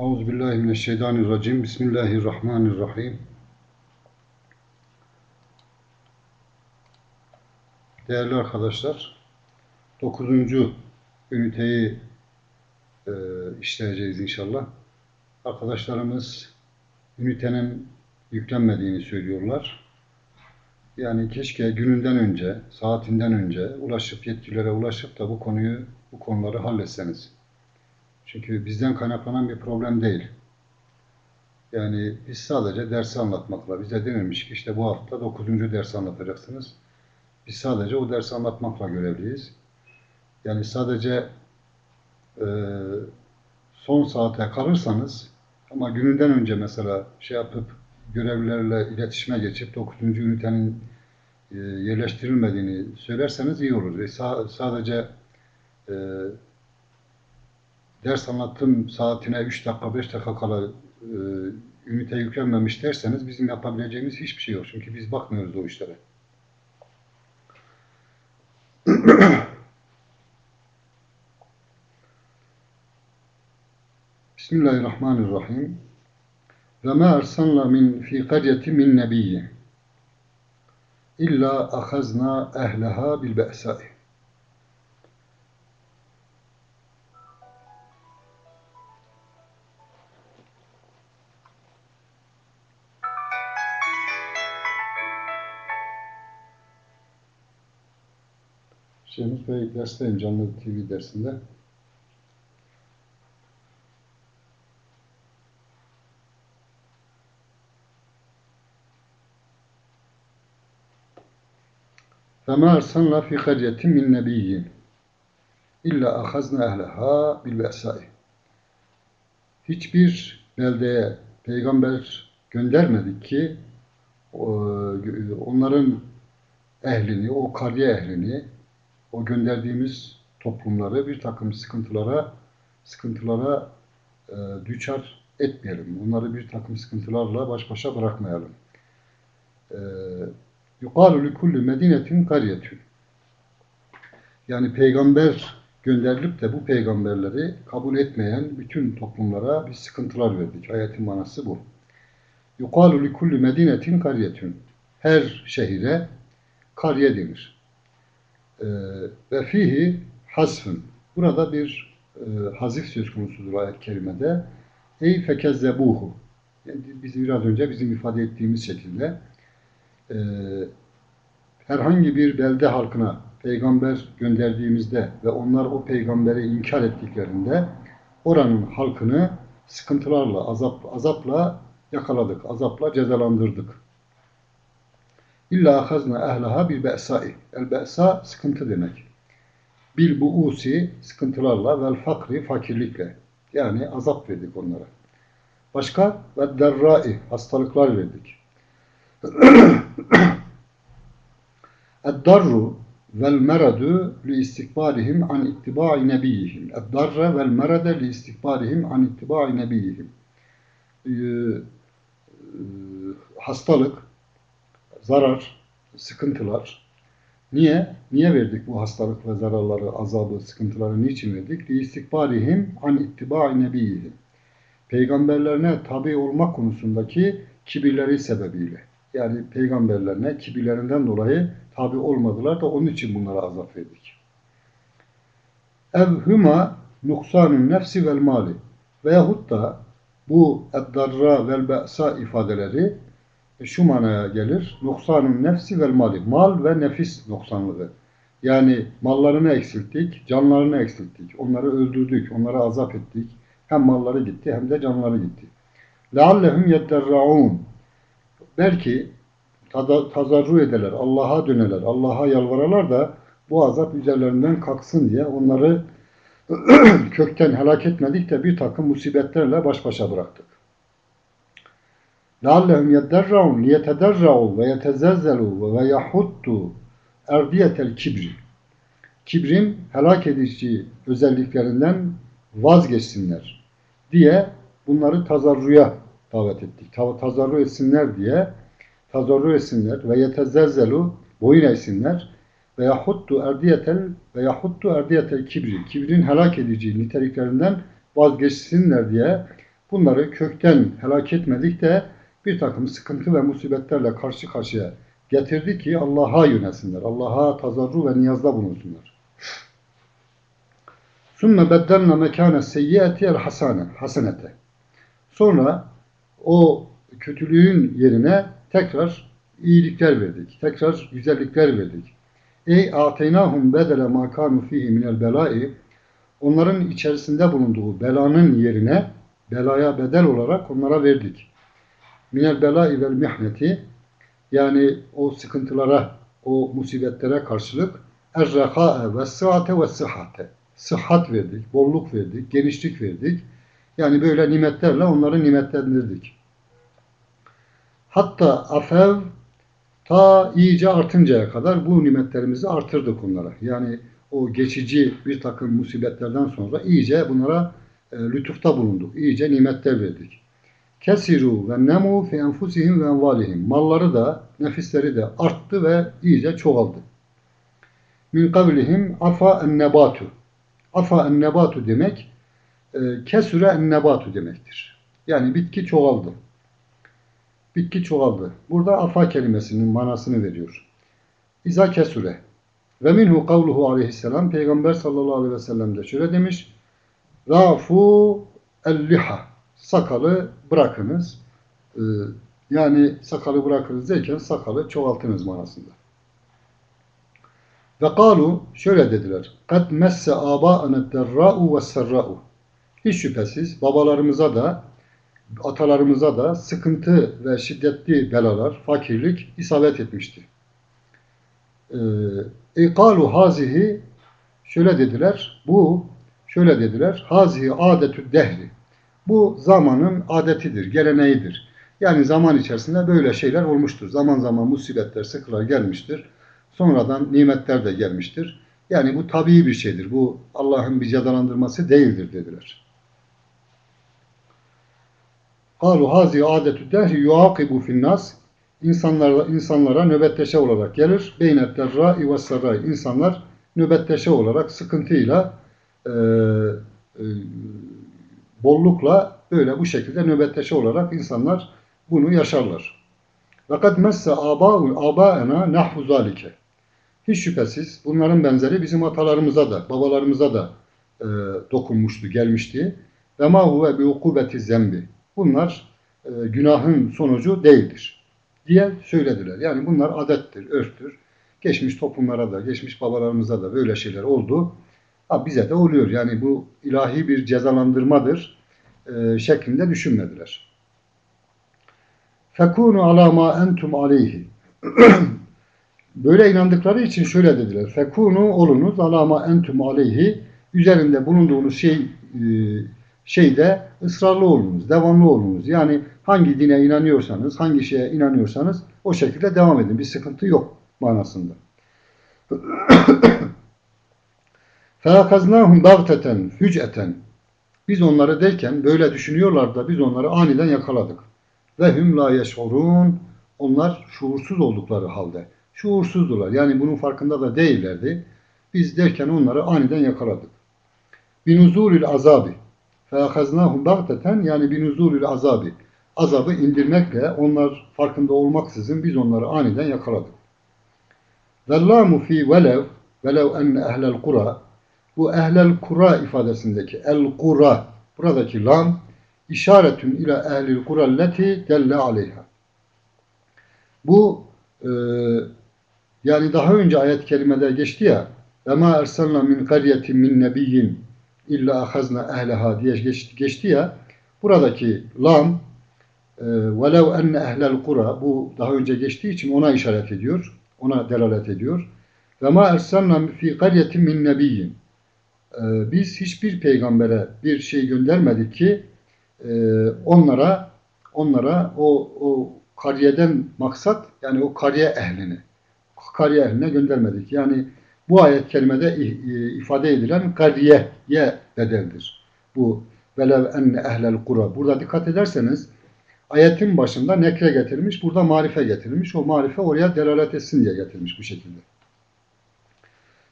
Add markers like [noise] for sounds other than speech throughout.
Euzubillahimineşşeytanirracim. Bismillahirrahmanirrahim. Değerli arkadaşlar, 9. üniteyi e, işleyeceğiz inşallah. Arkadaşlarımız ünitenin yüklenmediğini söylüyorlar. Yani keşke gününden önce, saatinden önce ulaşıp yetkililere ulaşıp da bu konuyu, bu konuları halletseniz. Çünkü bizden kaynaklanan bir problem değil. Yani biz sadece dersi anlatmakla, bize denilmiş ki işte bu hafta 9. dersi anlatacaksınız. Biz sadece o dersi anlatmakla görevliyiz. Yani sadece e, son saate kalırsanız ama gününden önce mesela şey yapıp görevlilerle iletişime geçip 9. ünitenin e, yerleştirilmediğini söylerseniz iyi olur. E, sa sadece e, ders anlattım saatine 3 dakika 5 dakika kala e, ünite yüklenmemiş derseniz bizim yapabileceğimiz hiçbir şey yok. Çünkü biz bakmıyoruz o işlere. [clears throat] Bismillahirrahmanirrahim. Ve ma ersalna min fi qaryeti min nebiyyin illa ahazna ehleha bil be'sai. Bey dersteyim canlı TV dersinde. فَمَا أَرْسَلْنَا فِي قَرْيَةٍ مِنْ نَبِيٍّ İlla ahazna ehleha bil ve'sai. Hiçbir beldeye peygamber göndermedik ki onların ehlini, o kariye ehlini, o gönderdiğimiz toplumları bir takım sıkıntılara sıkıntılara e, düçar etmeyelim. Onları bir takım sıkıntılarla baş başa bırakmayalım. E, yuqalu li kulli medinetin qaryetun. Yani peygamber gönderilip de bu peygamberleri kabul etmeyen bütün toplumlara bir sıkıntılar verdik. Ayetin manası bu. Yuqalu li kulli medinetin qaryetun. Her şehire kariye denir. Ee, ve fihi hasfın. Burada bir e, hazif söz konusudur ayet kerimede. Ey fekezzebuhu. Yani biz biraz önce bizim ifade ettiğimiz şekilde e, herhangi bir belde halkına peygamber gönderdiğimizde ve onlar o peygamberi inkar ettiklerinde oranın halkını sıkıntılarla, azap, azapla yakaladık, azapla cezalandırdık. İlla ahazna ehlaha bil be'sai. El be'sa sıkıntı demek. Bil buusi sıkıntılarla vel fakri fakirlikle. Yani azap verdik onlara. Başka ve derrai hastalıklar verdik. [clears throat] Eddarru vel meradu li istikbarihim an ittiba'i nebiyihim. Eddarra vel merade li istikbarihim an ittiba'i nebiyihim. Ee, hastalık, zarar, sıkıntılar. Niye? Niye verdik bu hastalık ve zararları, azabı, sıkıntıları niçin verdik? İstikbarihim an ittiba'i nebiyihim. Peygamberlerine tabi olmak konusundaki kibirleri sebebiyle. Yani peygamberlerine kibirlerinden dolayı tabi olmadılar da onun için bunlara azap verdik. Evhüma nuksanun nefsi vel mali veyahut da bu eddarra vel be'sa ifadeleri şu manaya gelir. Nuksanun nefsi vel mali. Mal ve nefis noksanlığı. Yani mallarını eksilttik, canlarını eksilttik. Onları öldürdük, onlara azap ettik. Hem malları gitti hem de canları gitti. لَعَلَّهُمْ يَدَّرَّعُونَ Belki tazarru ederler, Allah'a döneler, Allah'a yalvararlar da bu azap üzerlerinden kalksın diye onları [clears throat] kökten helak etmedik de bir takım musibetlerle baş başa bıraktık. لَعَلَّهُمْ يَدَّرَّعُونَ لِيَتَدَرَّعُوا وَيَتَزَلْزَلُوا وَيَحُدُّوا اَرْدِيَةَ kibri. Kibrin helak edici özelliklerinden vazgeçsinler diye bunları tazarruya davet ettik. Tazarru etsinler diye tazarru etsinler ve yetezelzelu boyun eğsinler ve yahuttu erdiyetel ve yahuttu erdiyetel kibri. Kibrin helak edici niteliklerinden vazgeçsinler diye bunları kökten helak etmedik de bir takım sıkıntı ve musibetlerle karşı karşıya getirdi ki Allah'a yönelsinler. Allah'a tazarru ve niyazda bulunsunlar. Sümme beddelna mekâne seyyiyeti el hasane, hasenete. Sonra o kötülüğün yerine tekrar iyilikler verdik. Tekrar güzellikler verdik. Ey ateynahum bedele ma kanu fihi minel belai onların içerisinde bulunduğu belanın yerine belaya bedel olarak onlara verdik. Minel belai vel mihneti yani o sıkıntılara, o musibetlere karşılık errehâe ve sıhhate ve sıhhate. Sıhhat verdik, bolluk verdik, genişlik verdik. Yani böyle nimetlerle onları nimetlendirdik. Hatta afev ta iyice artıncaya kadar bu nimetlerimizi artırdık onlara. Yani o geçici bir takım musibetlerden sonra iyice bunlara e, lütufta bulunduk. İyice nimetler verdik. Kesiru ve nemu fi enfusihim ve envalihim. Malları da, nefisleri de arttı ve iyice çoğaldı. Min kavlihim afa en nebatu. Afa en nebatu demek e, kesure en nebatu demektir. Yani bitki çoğaldı. Bitki çoğaldı. Burada afa kelimesinin manasını veriyor. İza kesure. Ve minhu kavluhu aleyhisselam Peygamber sallallahu aleyhi ve sellem de şöyle demiş. Rafu el-liha. Sakalı bırakınız. Ee, yani sakalı bırakınız derken sakalı çoğaltınız manasında. Ve kalu şöyle dediler. Kad messe aba'anet derra'u ve serra'u. Hiç şüphesiz babalarımıza da atalarımıza da sıkıntı ve şiddetli belalar, fakirlik isabet etmişti. İkalu ee, hazihi şöyle dediler. Bu şöyle dediler. Hazihi adetü dehri. Bu zamanın adetidir, geleneğidir. Yani zaman içerisinde böyle şeyler olmuştur. Zaman zaman musibetler, sıkılar gelmiştir. Sonradan nimetler de gelmiştir. Yani bu tabii bir şeydir. Bu Allah'ın bir cezalandırması değildir dediler. Kalu hazi adetü dehri yuakibu finnas insanlara, insanlara nöbetleşe olarak gelir. Beynet derra'i ve. İnsanlar nöbetleşe olarak sıkıntıyla e, e, bollukla böyle bu şekilde nöbetleşe olarak insanlar bunu yaşarlar. Fakat messe aba'u aba'ena nahvu zalike. Hiç şüphesiz bunların benzeri bizim atalarımıza da, babalarımıza da e, dokunmuştu, gelmişti. Ve ma huve bi ukubeti zembi. Bunlar e, günahın sonucu değildir diye söylediler. Yani bunlar adettir, örftür. Geçmiş toplumlara da, geçmiş babalarımıza da böyle şeyler oldu. Ha, bize de oluyor. Yani bu ilahi bir cezalandırmadır e, şeklinde düşünmediler. Fekunu ala ma entum aleyhi. [clears throat] Böyle inandıkları için şöyle dediler. Fekunu olunuz ala ma entum aleyhi. Üzerinde bulunduğunuz şey e, şeyde ısrarlı olunuz, devamlı olunuz. Yani hangi dine inanıyorsanız, hangi şeye inanıyorsanız o şekilde devam edin. Bir sıkıntı yok manasında. [clears throat] فَاَخَزْنَاهُمْ بَغْتَةً hüc'eten. Biz onları derken böyle düşünüyorlar da biz onları aniden yakaladık. Ve hüm la yeş'urun. Onlar şuursuz oldukları halde. Şuursuzdular. Yani bunun farkında da değillerdi. Biz derken onları aniden yakaladık. Binuzulül azabi. فَاَخَزْنَاهُمْ بَغْتَةً yani binuzulül azabi. Azabı indirmekle onlar farkında olmaksızın biz onları aniden yakaladık. Vellamu fi velev velev enne ehlel kura bu ehlel kura ifadesindeki el kura buradaki lam işaretün ila ehlil kuralleti delle aleyha. Bu e, yani daha önce ayet kelimede geçti ya ve ma ersalna min qaryetin min nebiyyin illa ahazna ehleha diye geçti, geçti ya buradaki lam e, velev enne ehlel kura bu daha önce geçtiği için ona işaret ediyor. Ona delalet ediyor. Ve ma ersalna fi qaryetin min nebiyyin ee, biz hiçbir peygambere bir şey göndermedik ki e, onlara onlara o, o kariyeden maksat yani o kariye ehlini kariye ehline göndermedik. Yani bu ayet kelimede ifade edilen kariyeye bedeldir. Bu velev enne ehlel kura. Burada dikkat ederseniz ayetin başında nekre getirmiş, burada marife getirmiş. O marife oraya delalet etsin diye getirmiş bu şekilde.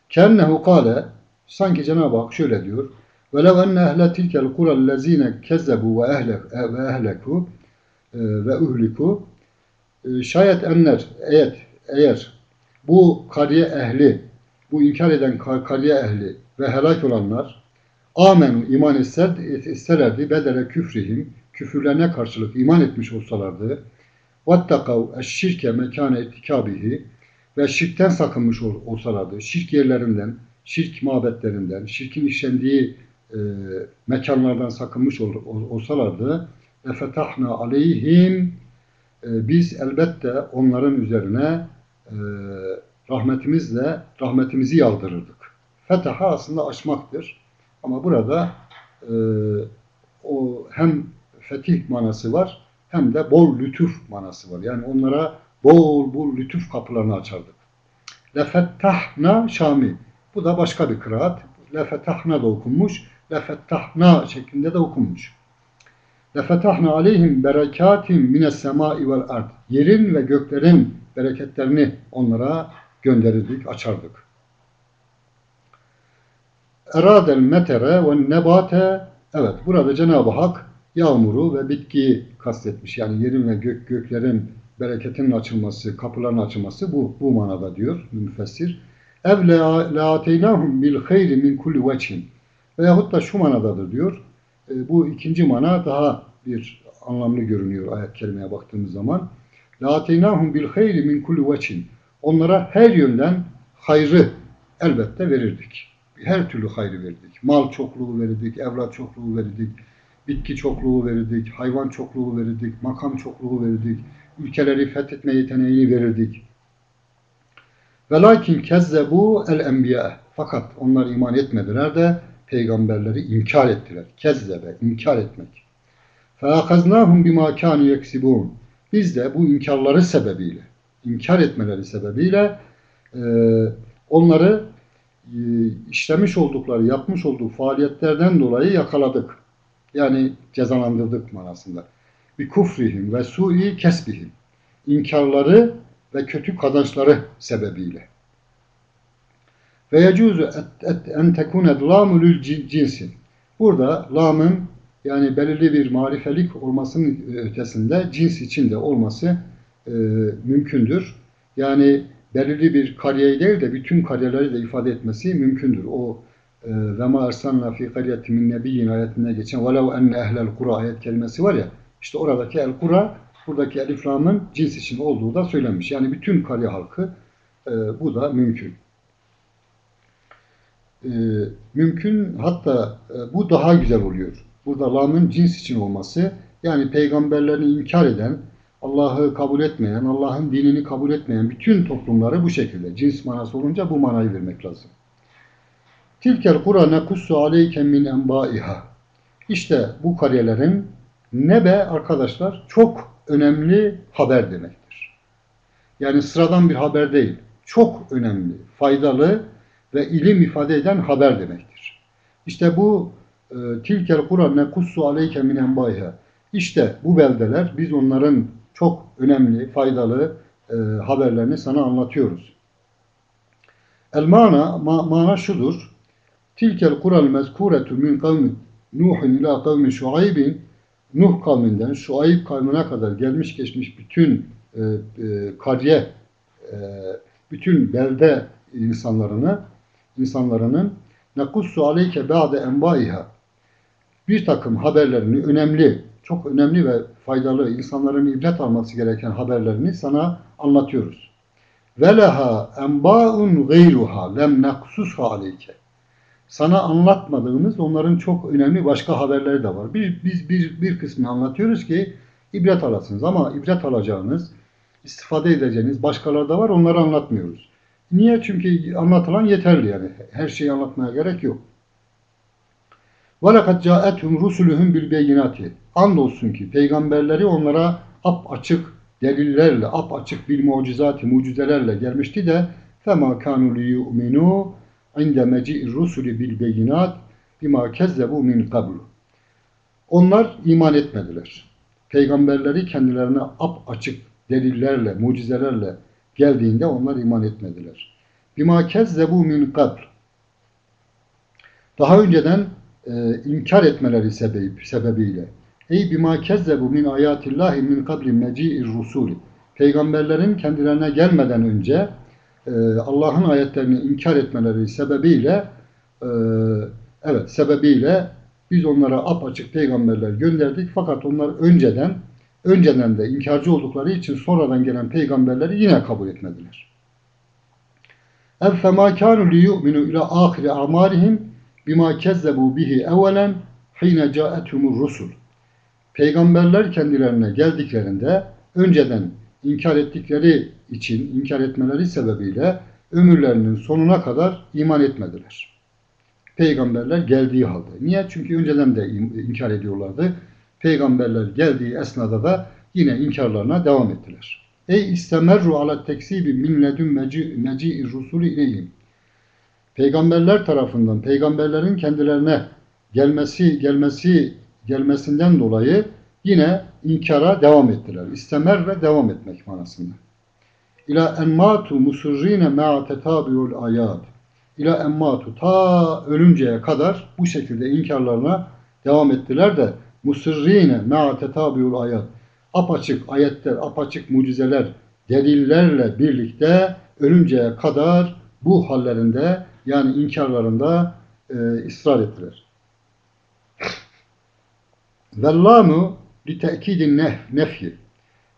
Kennehu kale Sanki Cenab-ı Hak şöyle diyor. وَلَوْ أَنَّ أَهْلَ تِلْكَ الْقُرَى الَّذ۪ينَ كَذَّبُوا وَاَهْلَكُوا ve uhliku e, şayet enler eğer, eğer bu kariye ehli bu inkar eden kariye ehli ve helak olanlar amenu iman etser, etselerdi bedele küfrihim küfürlerine karşılık iman etmiş olsalardı vattakav eşşirke mekane etikabihi ve şirkten sakınmış olsalardı şirk yerlerinden şirk mabetlerinden şirkin işlendiği e, mekanlardan sakınmış ol, olsalardı efetahna aleyhim e, biz elbette onların üzerine e, rahmetimizle rahmetimizi yağdırırdık. Fetaha aslında açmaktır. Ama burada e, o hem fetih manası var hem de bol lütuf manası var. Yani onlara bol bol lütuf kapılarını açardık. Lefettahna Şami. Bu da başka bir kıraat. Lefetahna da okunmuş. Lefettahna şeklinde de okunmuş. Lefetahna aleyhim berekatim mines semai vel ard. Yerin ve göklerin bereketlerini onlara gönderirdik, açardık. Eradel metere ve nebate Evet, burada Cenab-ı Hak yağmuru ve bitkiyi kastetmiş. Yani yerin ve gök göklerin bereketinin açılması, kapıların açılması bu bu manada diyor müfessir. Ev la ateynahum bil hayri min kulli vechin. Veyahut da şu manadadır diyor. E, bu ikinci mana daha bir anlamlı görünüyor ayet kerimeye baktığımız zaman. La ateynahum bil hayri min kulli. Onlara her yönden hayrı elbette verirdik. Her türlü hayrı verirdik. Mal çokluğu verirdik, evlat çokluğu verirdik, bitki çokluğu verirdik, hayvan çokluğu verirdik, makam çokluğu verirdik, ülkeleri fethetme yeteneğini verirdik. Velakin kezzebu el enbiya. Fakat onlar iman etmediler de peygamberleri inkar ettiler. Kezzebe, inkar etmek. فَاَخَزْنَاهُمْ بِمَا كَانُوا يَكْسِبُونَ Biz de bu inkarları sebebiyle, inkar etmeleri sebebiyle e, onları e, işlemiş oldukları, yapmış olduğu faaliyetlerden dolayı yakaladık. Yani cezalandırdık manasında. Bir kufrihim ve su'i kesbihim. İnkarları ve kötü kazançları sebebiyle. Ve yecuzu en tekune lamulül cinsin. Burada lamın yani belirli bir marifelik olmasının ötesinde cins içinde olması e, mümkündür. Yani belirli bir kariyeyi değil de bütün kariyeleri de ifade etmesi mümkündür. O e, ve ma ersalna fi qaryatin min nebiyyin ayetinde geçen velev enne ehlel kura ayet kelimesi var ya işte oradaki el kura buradaki elif lamın cins için olduğu da söylenmiş. Yani bütün kariye halkı e, bu da mümkün. E, mümkün hatta e, bu daha güzel oluyor. Burada lamın cins için olması yani peygamberlerini inkar eden, Allah'ı kabul etmeyen, Allah'ın dinini kabul etmeyen bütün toplumları bu şekilde cins manası olunca bu manayı vermek lazım. Tilkel kura nekussu aleyke min enbaiha. İşte bu kariyelerin nebe arkadaşlar çok önemli haber demektir. Yani sıradan bir haber değil. Çok önemli, faydalı ve ilim ifade eden haber demektir. İşte bu e, tilkel kura nekussu aleyke min enbaiha. İşte bu beldeler biz onların çok önemli, faydalı e, haberlerini sana anlatıyoruz. El mana, ma, mana şudur. Tilkel kural mezkuretu min kavmi Nuh'un ila kavmi Şuayb'in Nuh kavminden Şuayb kavmine kadar gelmiş geçmiş bütün e, e, kariye e, bütün belde insanlarını insanların nekussu aleyke ba'de enbaiha bir takım haberlerini önemli çok önemli ve faydalı insanların ibret alması gereken haberlerini sana anlatıyoruz. Veleha enba'un gayruha lem naksusha aleyke Sana anlatmadığımız onların çok önemli başka haberleri de var. Biz, biz bir, bir kısmını anlatıyoruz ki ibret alasınız ama ibret alacağınız, istifade edeceğiniz başkaları da var onları anlatmıyoruz. Niye? Çünkü anlatılan yeterli yani. Her şeyi anlatmaya gerek yok. وَلَقَدْ جَاءَتْهُمْ رُسُلُهُمْ بِالْبَيِّنَاتِ Andolsun ki peygamberleri onlara ap açık delillerle, ap açık bir mucizati, mucizelerle gelmişti de فَمَا كَانُوا لِيُؤْمِنُوا inde meci'i rusuli bil beyinat bima kezzebu min kablu. Onlar iman etmediler. Peygamberleri kendilerine ap açık delillerle, mucizelerle geldiğinde onlar iman etmediler. Bima kezzebu min kabl. Daha önceden e, inkar etmeleri sebep, sebebiyle. Ey bima kezzebu min ayatillahi min kabli meci'i rusuli. Peygamberlerin kendilerine gelmeden önce Allah'ın ayetlerini inkar etmeleri sebebiyle e, evet sebebiyle biz onlara apaçık peygamberler gönderdik fakat onlar önceden önceden de inkarcı oldukları için sonradan gelen peygamberleri yine kabul etmediler. Kanu li yu'minu ila ahiri amarihim bima kezzebu bihi evvelen hine ca'etumur rusul. Peygamberler kendilerine geldiklerinde önceden inkar ettikleri için, inkar etmeleri sebebiyle ömürlerinin sonuna kadar iman etmediler. Peygamberler geldiği halde. Niye? Çünkü önceden de inkar ediyorlardı. Peygamberler geldiği esnada da yine inkarlarına devam ettiler. Ey istemerru ala teksibi min ledun meci'i rusulü ileyhim. Peygamberler tarafından, peygamberlerin kendilerine gelmesi, gelmesi, gelmesinden dolayı yine inkara devam ettiler. İstemer ve devam etmek manasında. İla emmatu musurrine ma'a tetabiul ayat. İla emmatu ta ölünceye kadar bu şekilde inkarlarına devam ettiler de musirrine ma'a tetabiul ayat. Apaçık ayetler, apaçık mucizeler, delillerle birlikte ölünceye kadar bu hallerinde yani inkarlarında e, ısrar ettiler. Vellamu li te'kidin nefyi.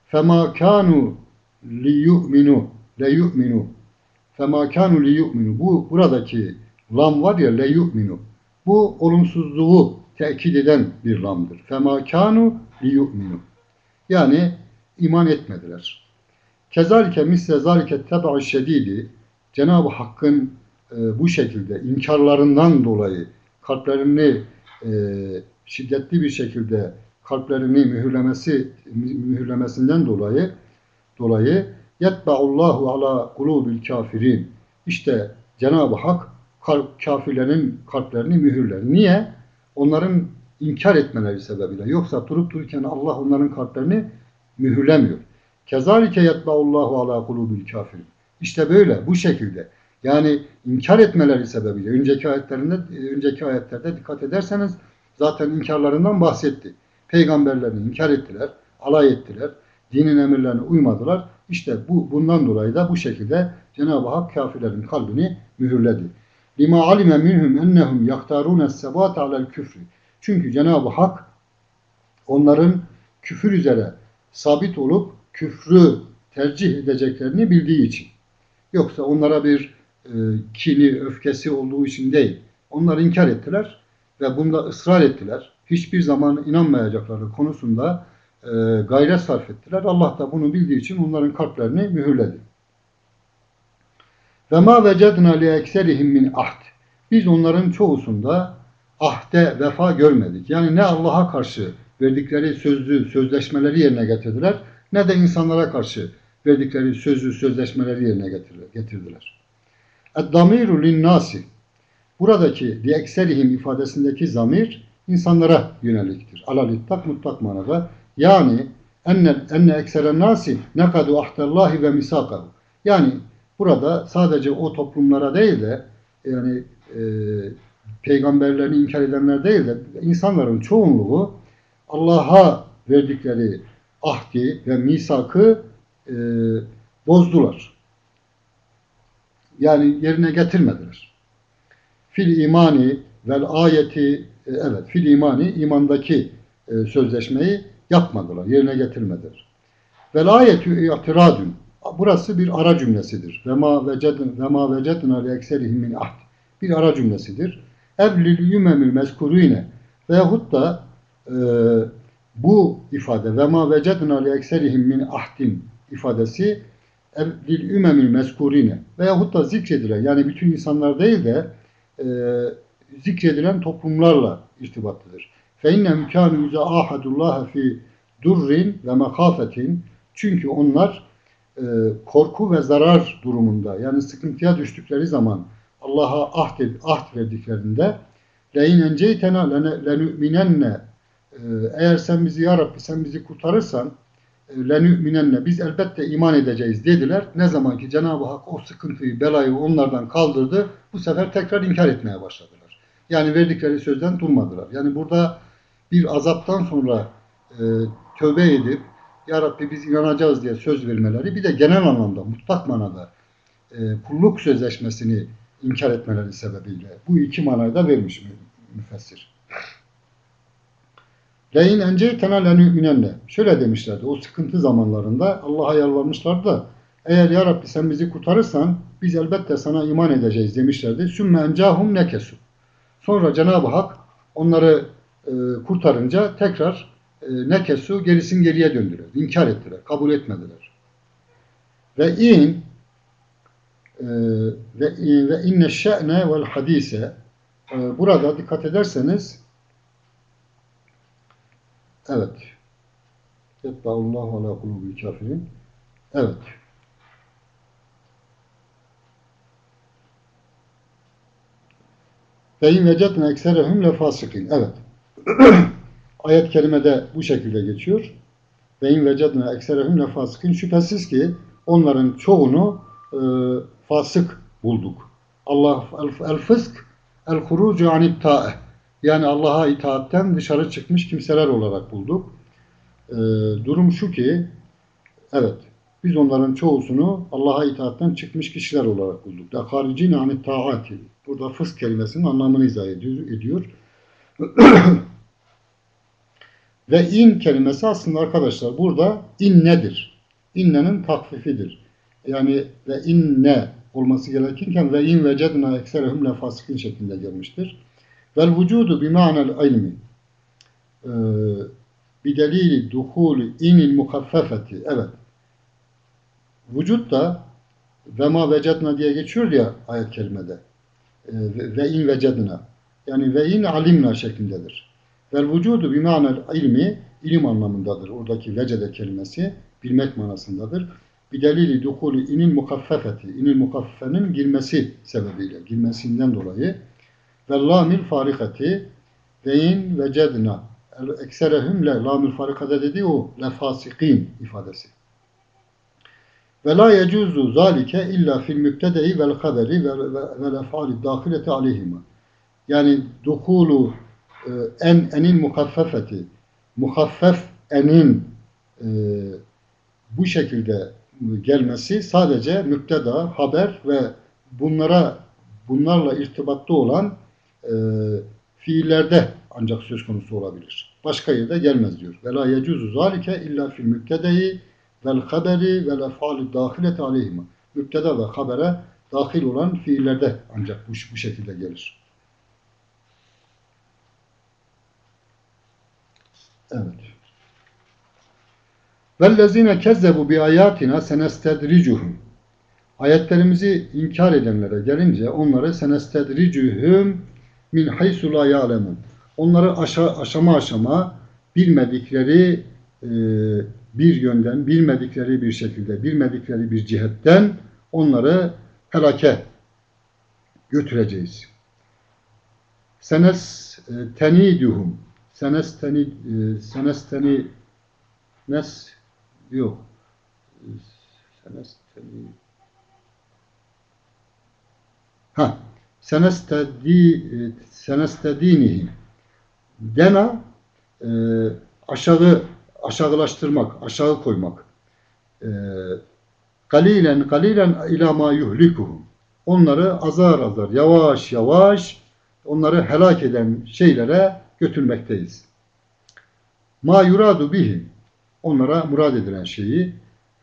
Fema kanu li yu'minu le yu'minu. Fema kanu li yu'minu. Bu buradaki lam var ya le yu'minu. Bu olumsuzluğu tekit eden bir lamdır. Fema kanu li yu'minu. Yani iman etmediler. Kezalike misle zalike teb'i şedidi Cenab-ı Hakk'ın e, bu şekilde inkarlarından dolayı kalplerini e, şiddetli bir şekilde kalplerini mühürlemesi mühürlemesinden dolayı dolayı yetba'ullahu ala kulubil kafirin. İşte Cenab-ı Hak kafirlerin kalplerini mühürler. Niye? Onların inkar etmeleri sebebiyle. Yoksa durup dururken Allah onların kalplerini mühürlemiyor. Kezalike yetba'ullahu ala kulubil kafirin. İşte böyle bu şekilde. Yani inkar etmeleri sebebiyle önceki ayetlerinde önceki ayetlerde dikkat ederseniz zaten inkarlarından bahsetti. Peygamberlerini inkar ettiler, alay ettiler, dinin emirlerine uymadılar. İşte bu bundan dolayı da bu şekilde Cenab-ı Hak kafirlerin kalbini mühürledi. Lima alime minhum ennehum yaktarun es-sebat alel küfrü. Çünkü Cenab-ı Hak onların küfür üzere sabit olup küfrü tercih edeceklerini bildiği için. Yoksa onlara bir e, kini, öfkesi olduğu için değil. Onlar inkar ettiler ve bunda ısrar ettiler. Hiçbir zaman inanmayacakları konusunda e, gayret sarf ettiler. Allah da bunu bildiği için onların kalplerini mühürledi. Ve ma vecedna li ekserihim min ahd. Biz onların çoğusunda ahde vefa görmedik. Yani ne Allah'a karşı verdikleri sözlü sözleşmeleri yerine getirdiler ne de insanlara karşı verdikleri sözlü sözleşmeleri yerine getirdiler. Eddamiru linnasi. Buradaki li ekserihim ifadesindeki zamir insanlara yöneliktir. Alalittak mutlak manada. Yani enne, enne ekseren nasi nekadu ahdallahi ve misakahu. Yani burada sadece o toplumlara değil de yani e, peygamberlerini inkar edenler değil de insanların çoğunluğu Allah'a verdikleri ahdi ve misakı e, bozdular. Yani yerine getirmediler. Fil imani vel ayeti e, evet fil imani imandaki e, sözleşmeyi yapmadılar, yerine getirmediler. Vel ayetü i'tiradun burası bir ara cümlesidir. Ve ma vecedun ve ma vecedna li ekserihim min ahd. Bir ara cümlesidir. Evlil yumemil mezkurine veyahut da e, bu ifade ve ma vecedna li ekserihim min ahdin ifadesi lil ümemil meskurine veyahut da zikredilen yani bütün insanlar değil de e, zikredilen toplumlarla irtibatlıdır. Fe innem kânu yüze ahadullah fi durrin ve mekafetin çünkü onlar e, korku ve zarar durumunda yani sıkıntıya düştükleri zaman Allah'a ahd, ahd verdiklerinde leyin enceytena lenü'minenne e, eğer sen bizi ya Rabbi sen bizi kurtarırsan lenü'minenne biz elbette iman edeceğiz dediler. Ne zaman ki Cenab-ı Hak o sıkıntıyı, belayı onlardan kaldırdı bu sefer tekrar inkar etmeye başladılar. Yani verdikleri sözden durmadılar. Yani burada bir azaptan sonra e, tövbe edip Ya Rabbi biz inanacağız diye söz vermeleri bir de genel anlamda mutlak manada e, kulluk sözleşmesini inkar etmeleri sebebiyle bu iki manayı da vermiş mü, müfessir. Leyin enceytena lenü'minenne. Şöyle demişlerdi o sıkıntı zamanlarında Allah'a yalvarmışlardı da eğer ya Rabbi sen bizi kurtarırsan biz elbette sana iman edeceğiz demişlerdi. Sümme encahum nekesu. Sonra Cenab-ı Hak onları e, kurtarınca tekrar e, nekesu gerisin geriye döndüler. İnkar ettiler. Kabul etmediler. Ve in e, ve, ve inne şe'ne vel hadise e, burada dikkat ederseniz evet Yetba'ullahu ala kulubi kafirin evet Ve in vecetne ekserehum le fasikin. Evet. [clears throat] Ayet kerimede bu şekilde geçiyor. Ve in vecetne ekserehum le fasikin. Şüphesiz ki onların çoğunu e, fasık bulduk. Allah el, el fısk el hurucu anit ta'e. Yani Allah'a itaatten dışarı çıkmış kimseler olarak bulduk. E, durum şu ki evet biz onların çoğusunu Allah'a itaatten çıkmış kişiler olarak bulduk. La haricine anit taati. Burada fısk kelimesinin anlamını izah ediyor. [clears throat] Ve in kelimesi aslında arkadaşlar burada in nedir? İnnenin takfifidir. Yani ve inne olması gerekirken ve in vecedna ekserehum le fasikin şeklinde gelmiştir. Vel vücudu bima'nel ilmi ee, bi delili duhuli inil mukaffefeti. Evet. Vücut da ve ma vecedna diye geçiyor ya ayet kelimede. Ee, ve in vecedna. Yani ve in alimna şeklindedir. Vel vücudu bima'nel ilmi ilim anlamındadır. Oradaki vecede kelimesi bilmek manasındadır. Bir delili dukuli inil mukaffefeti. İnil mukaffefenin girmesi sebebiyle, girmesinden dolayı. Ve lamil farikati ve in vecedna. Ekserehum le lamil farikate dediği o lefasikin ifadesi. Ve la yecuzu zalike illa fil mübtedei vel haberi ve vel efali dahileti aleyhima. Yani dukulu e, en enil muhaffefeti muhaffef enin e, bu şekilde gelmesi sadece müpteda, haber ve bunlara bunlarla irtibatlı olan e, fiillerde ancak söz konusu olabilir. Başka yerde gelmez diyor. Ve la yecuzu zalike illa fil mübtedei vel haberi vel efali dahileti aleyhima. Müpteda ve habere dahil olan fiillerde ancak bu, bu şekilde gelir. Evet. Vellezine kezzebu bi ayatina senestedricuhum. Ayetlerimizi inkar edenlere gelince onları senestedricuhum min haysu la ya'lemun. Onları aşa, aşama aşama bilmedikleri e, bir yönden, bilmedikleri bir şekilde, bilmedikleri bir cihetten onları helake götüreceğiz. Senes teniduhum. Senes teni e, senes teni nes yok. Senes teni Ha. Senestedi e, senestedinihim. Dena e, aşağı aşağılaştırmak, aşağı koymak. E, galilen galilen ila yuhlikuhum. Onları azar azar, yavaş yavaş onları helak eden şeylere götürmekteyiz. Ma yuradu bihim. Onlara murad edilen şeyi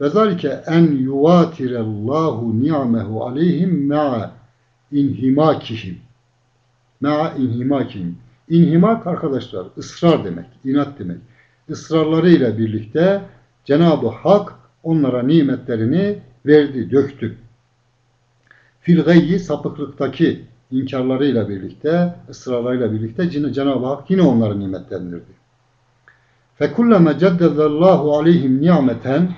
ve zalike en yuvatirallahu ni'mehu aleyhim ma'a inhimakihim. Ma'a inhimakihim. İnhimak arkadaşlar ısrar demek, inat demek ısrarlarıyla birlikte Cenab-ı Hak onlara nimetlerini verdi, döktü. Fil gayyi sapıklıktaki inkarlarıyla birlikte, ısrarlarıyla birlikte Cenab-ı Hak yine onları nimetlendirdi. فَكُلَّمَا جَدَّذَ اللّٰهُ عَلَيْهِمْ نِعْمَةً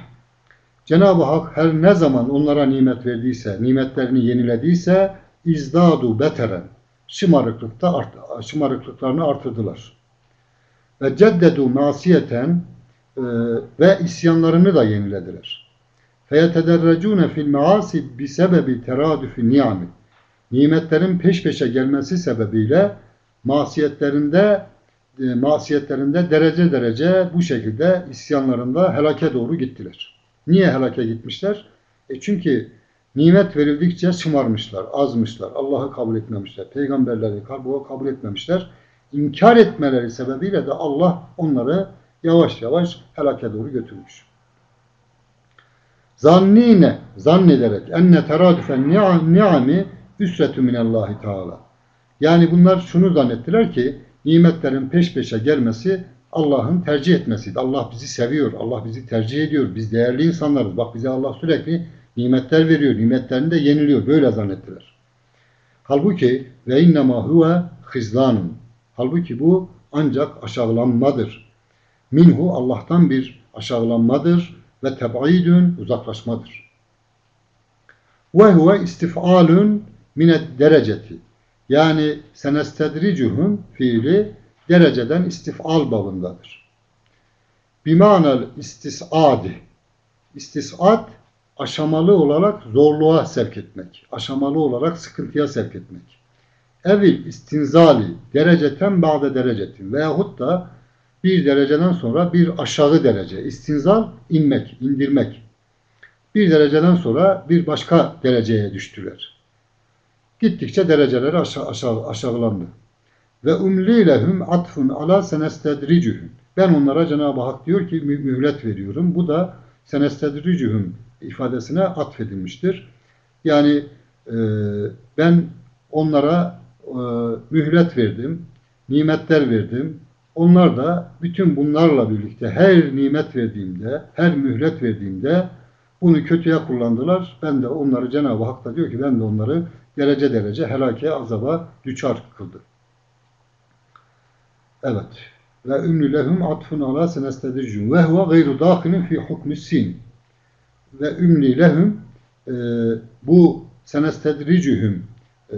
Cenab-ı Hak her ne zaman onlara nimet verdiyse, nimetlerini yenilediyse izdadu beteren şımarıklıkta art, şımarıklıklarını artırdılar ve ceddedu masiyeten e, ve isyanlarını da yenilediler. Feyetederrecune fil maasi bi sebebi teradüfi ni'ami. Nimetlerin peş peşe gelmesi sebebiyle masiyetlerinde e, masiyetlerinde derece derece bu şekilde isyanlarında helake doğru gittiler. Niye helake gitmişler? E çünkü nimet verildikçe şımarmışlar, azmışlar, Allah'ı kabul etmemişler, peygamberleri kabul kabul etmemişler. İnkar etmeleri sebebiyle de Allah onları yavaş yavaş helake doğru götürmüş. Zannine, zannederek enne teradüfen ni'ami üsretü minallahi teala. Yani bunlar şunu zannettiler ki nimetlerin peş peşe gelmesi Allah'ın tercih etmesiydi. Allah bizi seviyor, Allah bizi tercih ediyor. Biz değerli insanlarız. Bak bize Allah sürekli nimetler veriyor. Nimetlerini de yeniliyor. Böyle zannettiler. Halbuki ve innema huve hizlanun. Halbuki bu ancak aşağılanmadır. Minhu Allah'tan bir aşağılanmadır ve teb'idün uzaklaşmadır. Ve huve istif'alun minet dereceti. Yani senestedricuhum fiili dereceden istif'al babındadır. Bimanel istisadi. İstisad aşamalı olarak zorluğa sevk etmek. Aşamalı olarak sıkıntıya sevk etmek. Evil istinzali dereceten ba'de derecetin veyahut da bir dereceden sonra bir aşağı derece. İstinzal inmek, indirmek. Bir dereceden sonra bir başka dereceye düştüler. Gittikçe dereceleri aşağı, aşağı, aşağılandı. Ve umli atfun ala senestedricuhum. Ben onlara Cenab-ı Hak diyor ki mühlet veriyorum. Bu da senestedricuhum ifadesine atfedilmiştir. Yani e, ben onlara e, mühlet verdim, nimetler verdim. Onlar da bütün bunlarla birlikte her nimet verdiğimde, her mühlet verdiğimde bunu kötüye kullandılar. Ben de onları Cenab-ı Hak da diyor ki ben de onları derece derece helake azaba düçar kıldı. Evet. Ve ünlü lehum atfun ala senestedricum ve huve gayru dâkinin fi hukmü sin. Ve ümli lehum e, bu senestedricühüm e,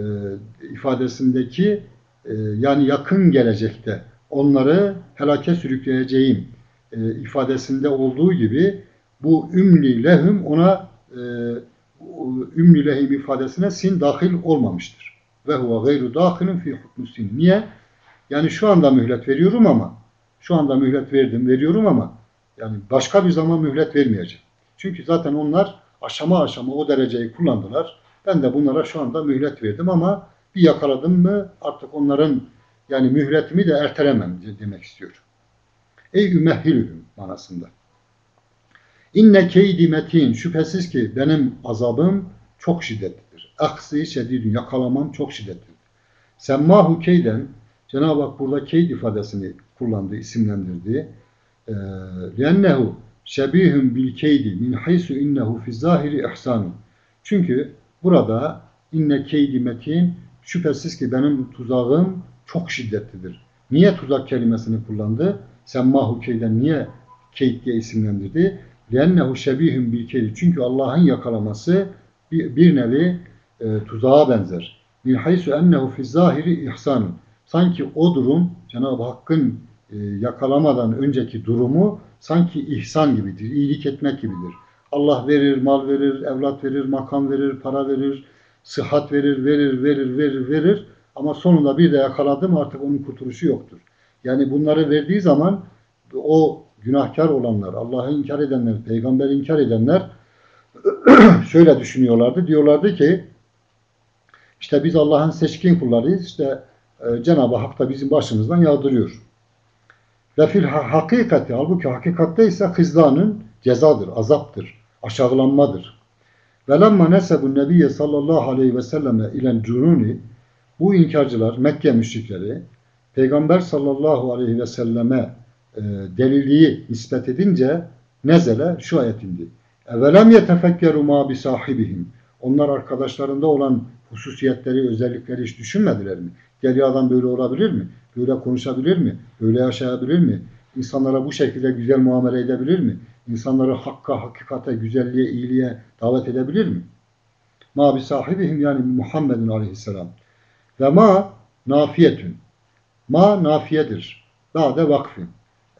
ifadesindeki e, yani yakın gelecekte onları helake sürükleyeceğim e, ifadesinde olduğu gibi bu ümli lehum ona e, ümlü lehim ifadesine sin dahil olmamıştır. Ve huve gayru dâhilin fi hukmü sin. Niye? Yani şu anda mühlet veriyorum ama şu anda mühlet verdim, veriyorum ama yani başka bir zaman mühlet vermeyeceğim. Çünkü zaten onlar aşama aşama o dereceyi kullandılar. Ben de bunlara şu anda mühlet verdim ama bir yakaladım mı artık onların yani mühletimi de ertelemem demek istiyorum. Ey ümmehilühüm manasında. İnne keydi metin. Şüphesiz ki benim azabım çok şiddetlidir. Aksi şedidin. Yakalamam çok şiddetlidir. Semmahu keyden. Cenab-ı Hak burada keyd ifadesini kullandı, isimlendirdi. Ee, Lennehu şebihun bil keydi min haysu innehu fi zahiri ihsanu. Çünkü burada inne keydi metin şüphesiz ki benim tuzağım çok şiddetlidir. Niye tuzak kelimesini kullandı? Semmahu keyden niye keyit diye isimlendirdi? لِأَنَّهُ şebihun bil keydi. Çünkü Allah'ın yakalaması bir, bir nevi e, tuzağa benzer. Min haysu ennehu fi zahiri ihsanu. Sanki o durum Cenab-ı Hakk'ın e, yakalamadan önceki durumu sanki ihsan gibidir, iyilik etmek gibidir. Allah verir, mal verir, evlat verir, makam verir, para verir, sıhhat verir, verir, verir, verir, verir. Ama sonunda bir de yakaladım artık onun kurtuluşu yoktur. Yani bunları verdiği zaman o günahkar olanlar, Allah'ı inkar edenler, peygamberi inkar edenler [clears throat] şöyle düşünüyorlardı. Diyorlardı ki işte biz Allah'ın seçkin kullarıyız. İşte e, Cenab-ı Hak da bizim başımızdan yağdırıyor. Ve fil hakikati, halbuki hakikatte ise hızlanın cezadır, azaptır, aşağılanmadır. Ve lemma nesebu nebiyye sallallahu aleyhi ve selleme ilen cununi, bu inkarcılar, Mekke müşrikleri, Peygamber sallallahu aleyhi ve selleme e, deliliği nispet edince nezele şu ayet indi. Evelem yetefekkeru ma bi sahibihim. Onlar arkadaşlarında olan hususiyetleri, özellikleri hiç düşünmediler mi? Deli adam böyle olabilir mi? Böyle konuşabilir mi? Böyle yaşayabilir mi? İnsanlara bu şekilde güzel muamele edebilir mi? İnsanları hakka, hakikate, güzelliğe, iyiliğe davet edebilir mi? Ma bi sahibihim yani Muhammedun aleyhisselam. Ve ma nafiyetün. Ma nafiyedir. Ba'de vakfin.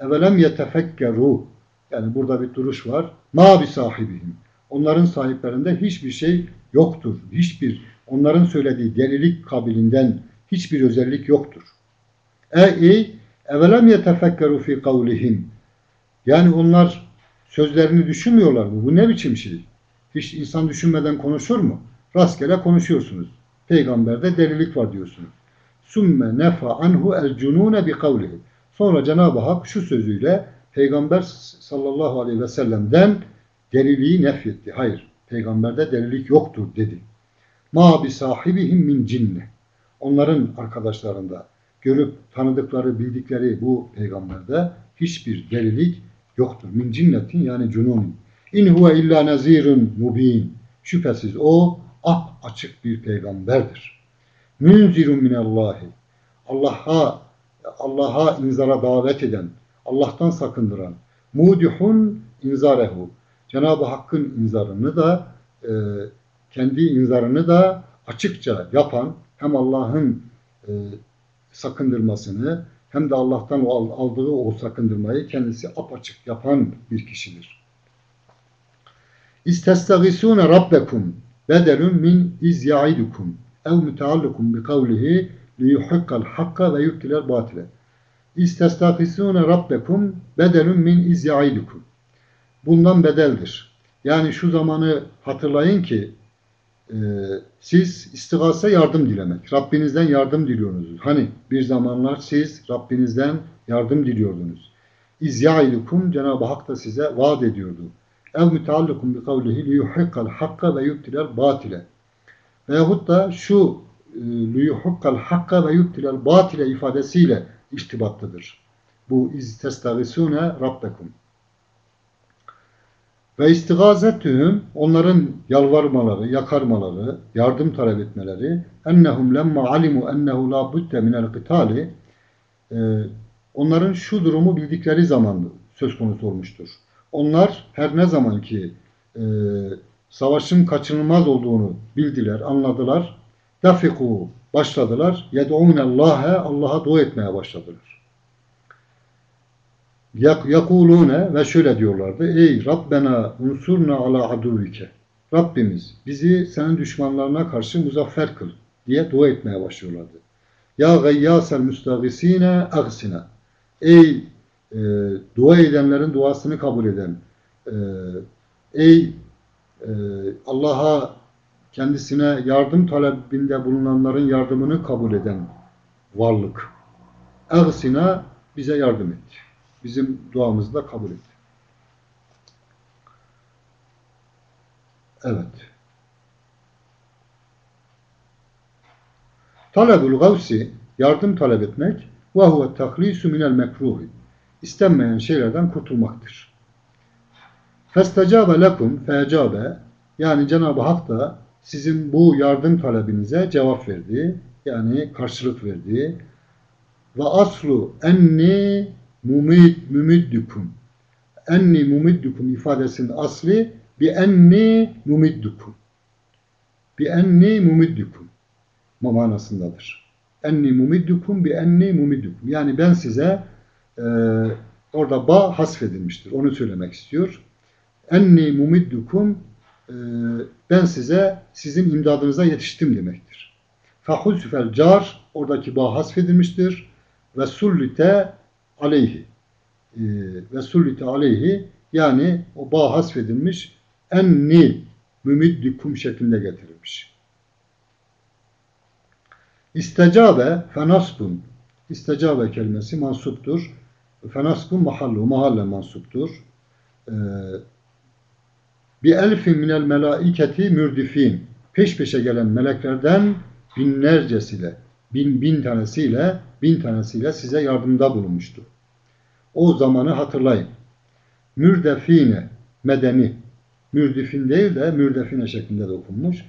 Evelem yetefekkeru. Yani burada bir duruş var. Ma bi sahibihim. Onların sahiplerinde hiçbir şey yoktur. Hiçbir onların söylediği delilik kabilinden hiçbir özellik yoktur. E evelem yetefekkeru fi kavlihim. Yani onlar sözlerini düşünmüyorlar mı? Bu ne biçim şey? Hiç insan düşünmeden konuşur mu? Rastgele konuşuyorsunuz. Peygamberde delilik var diyorsunuz. Sümme nefa anhu el cunune bi kavlihi. Sonra Cenab-ı Hak şu sözüyle Peygamber sallallahu aleyhi ve sellem'den deliliği nefyetti. Hayır, peygamberde delilik yoktur dedi. Ma bi sahibihim min cinne. Onların arkadaşlarında görüp tanıdıkları, bildikleri bu peygamberde hiçbir delilik yoktur. Min cinnetin yani cunun. İn huve illa nezirun mubin. Şüphesiz o ap açık bir peygamberdir. Münzirun minallahi. Allah'a Allah'a inzara davet eden, Allah'tan sakındıran. Mudihun inzarehu. Cenab-ı Hakk'ın inzarını da e, kendi inzarını da açıkça yapan hem Allah'ın e, sakındırmasını hem de Allah'tan aldığı o sakındırmayı kendisi apaçık yapan bir kişidir. İstestagisune rabbekum bedelun min izyaidukum ev müteallikum bi kavlihi liyuhikkal hakka ve yubtilel batile. İstestagisune rabbekum bedelun min izyaidukum. Bundan bedeldir. Yani şu zamanı hatırlayın ki e, siz istigase yardım dilemek. Rabbinizden yardım diliyorsunuz. Hani bir zamanlar siz Rabbinizden yardım diliyordunuz. İzyaidukum Cenab-ı Hak da size vaat ediyordu. Ev müteallikum bi kavlihi liyuhikkal hakka ve yubtilel batile. Veyahut da şu liyuhikkal hakka ve yubtilel batile ifadesiyle iştibatlıdır. Bu iz testagisune rabbekum. Ve istigazetühüm onların yalvarmaları, yakarmaları, yardım talep etmeleri ennehum lemma alimu ennehu la budde minel qitali e, onların şu durumu bildikleri zaman söz konusu olmuştur. Onlar her ne zaman ki e, savaşın kaçınılmaz olduğunu bildiler, anladılar. Dafiku başladılar. Yed'ûnellâhe Allah'a dua etmeye başladılar. Yakulune ve şöyle diyorlardı. Ey Rabbena unsurna ala aduvike. Rabbimiz bizi senin düşmanlarına karşı muzaffer kıl diye dua etmeye başlıyorlardı. Ya gayyasel müstagisine agsina. Ey e, dua edenlerin duasını kabul eden, e, ey e, Allah'a kendisine yardım talebinde bulunanların yardımını kabul eden varlık. Agsina bize yardım et bizim duamızı da kabul etti. Evet. Talebul gavsi yardım talep etmek ve huve tahlisu minel mekruhi istenmeyen şeylerden kurtulmaktır. Festecabe lekum fecabe yani Cenab-ı Hak da sizin bu yardım talebinize cevap verdi. Yani karşılık verdi. Ve aslu enni mumid, mumiddukum. Enni mumiddukum ifadesinin asli bi enni mumiddukum. Bi enni mumiddukum manasındadır. Enni mumiddukum bi enni mumiddukum. Yani ben size e, orada ba hasfedilmiştir. Onu söylemek istiyor. Enni mumiddukum ben size sizin imdadınıza yetiştim demektir. Fahusfel car oradaki ba hasfedilmiştir. Ve sullite aleyhi e, ve sullite aleyhi yani o bağ hasfedilmiş enni mümiddikum şeklinde getirilmiş. İstecabe fenasbun İstecabe kelimesi mansuptur. Fenasbun mahallu mahalle mansuptur. Bi elfin minel melaiketi mürdifin peş peşe gelen meleklerden binlercesiyle bin bin tanesiyle bin tanesiyle size yardımda bulunmuştu. O zamanı hatırlayın. Mürdefine, medeni, mürdifin değil de mürdefine şeklinde de okunmuş.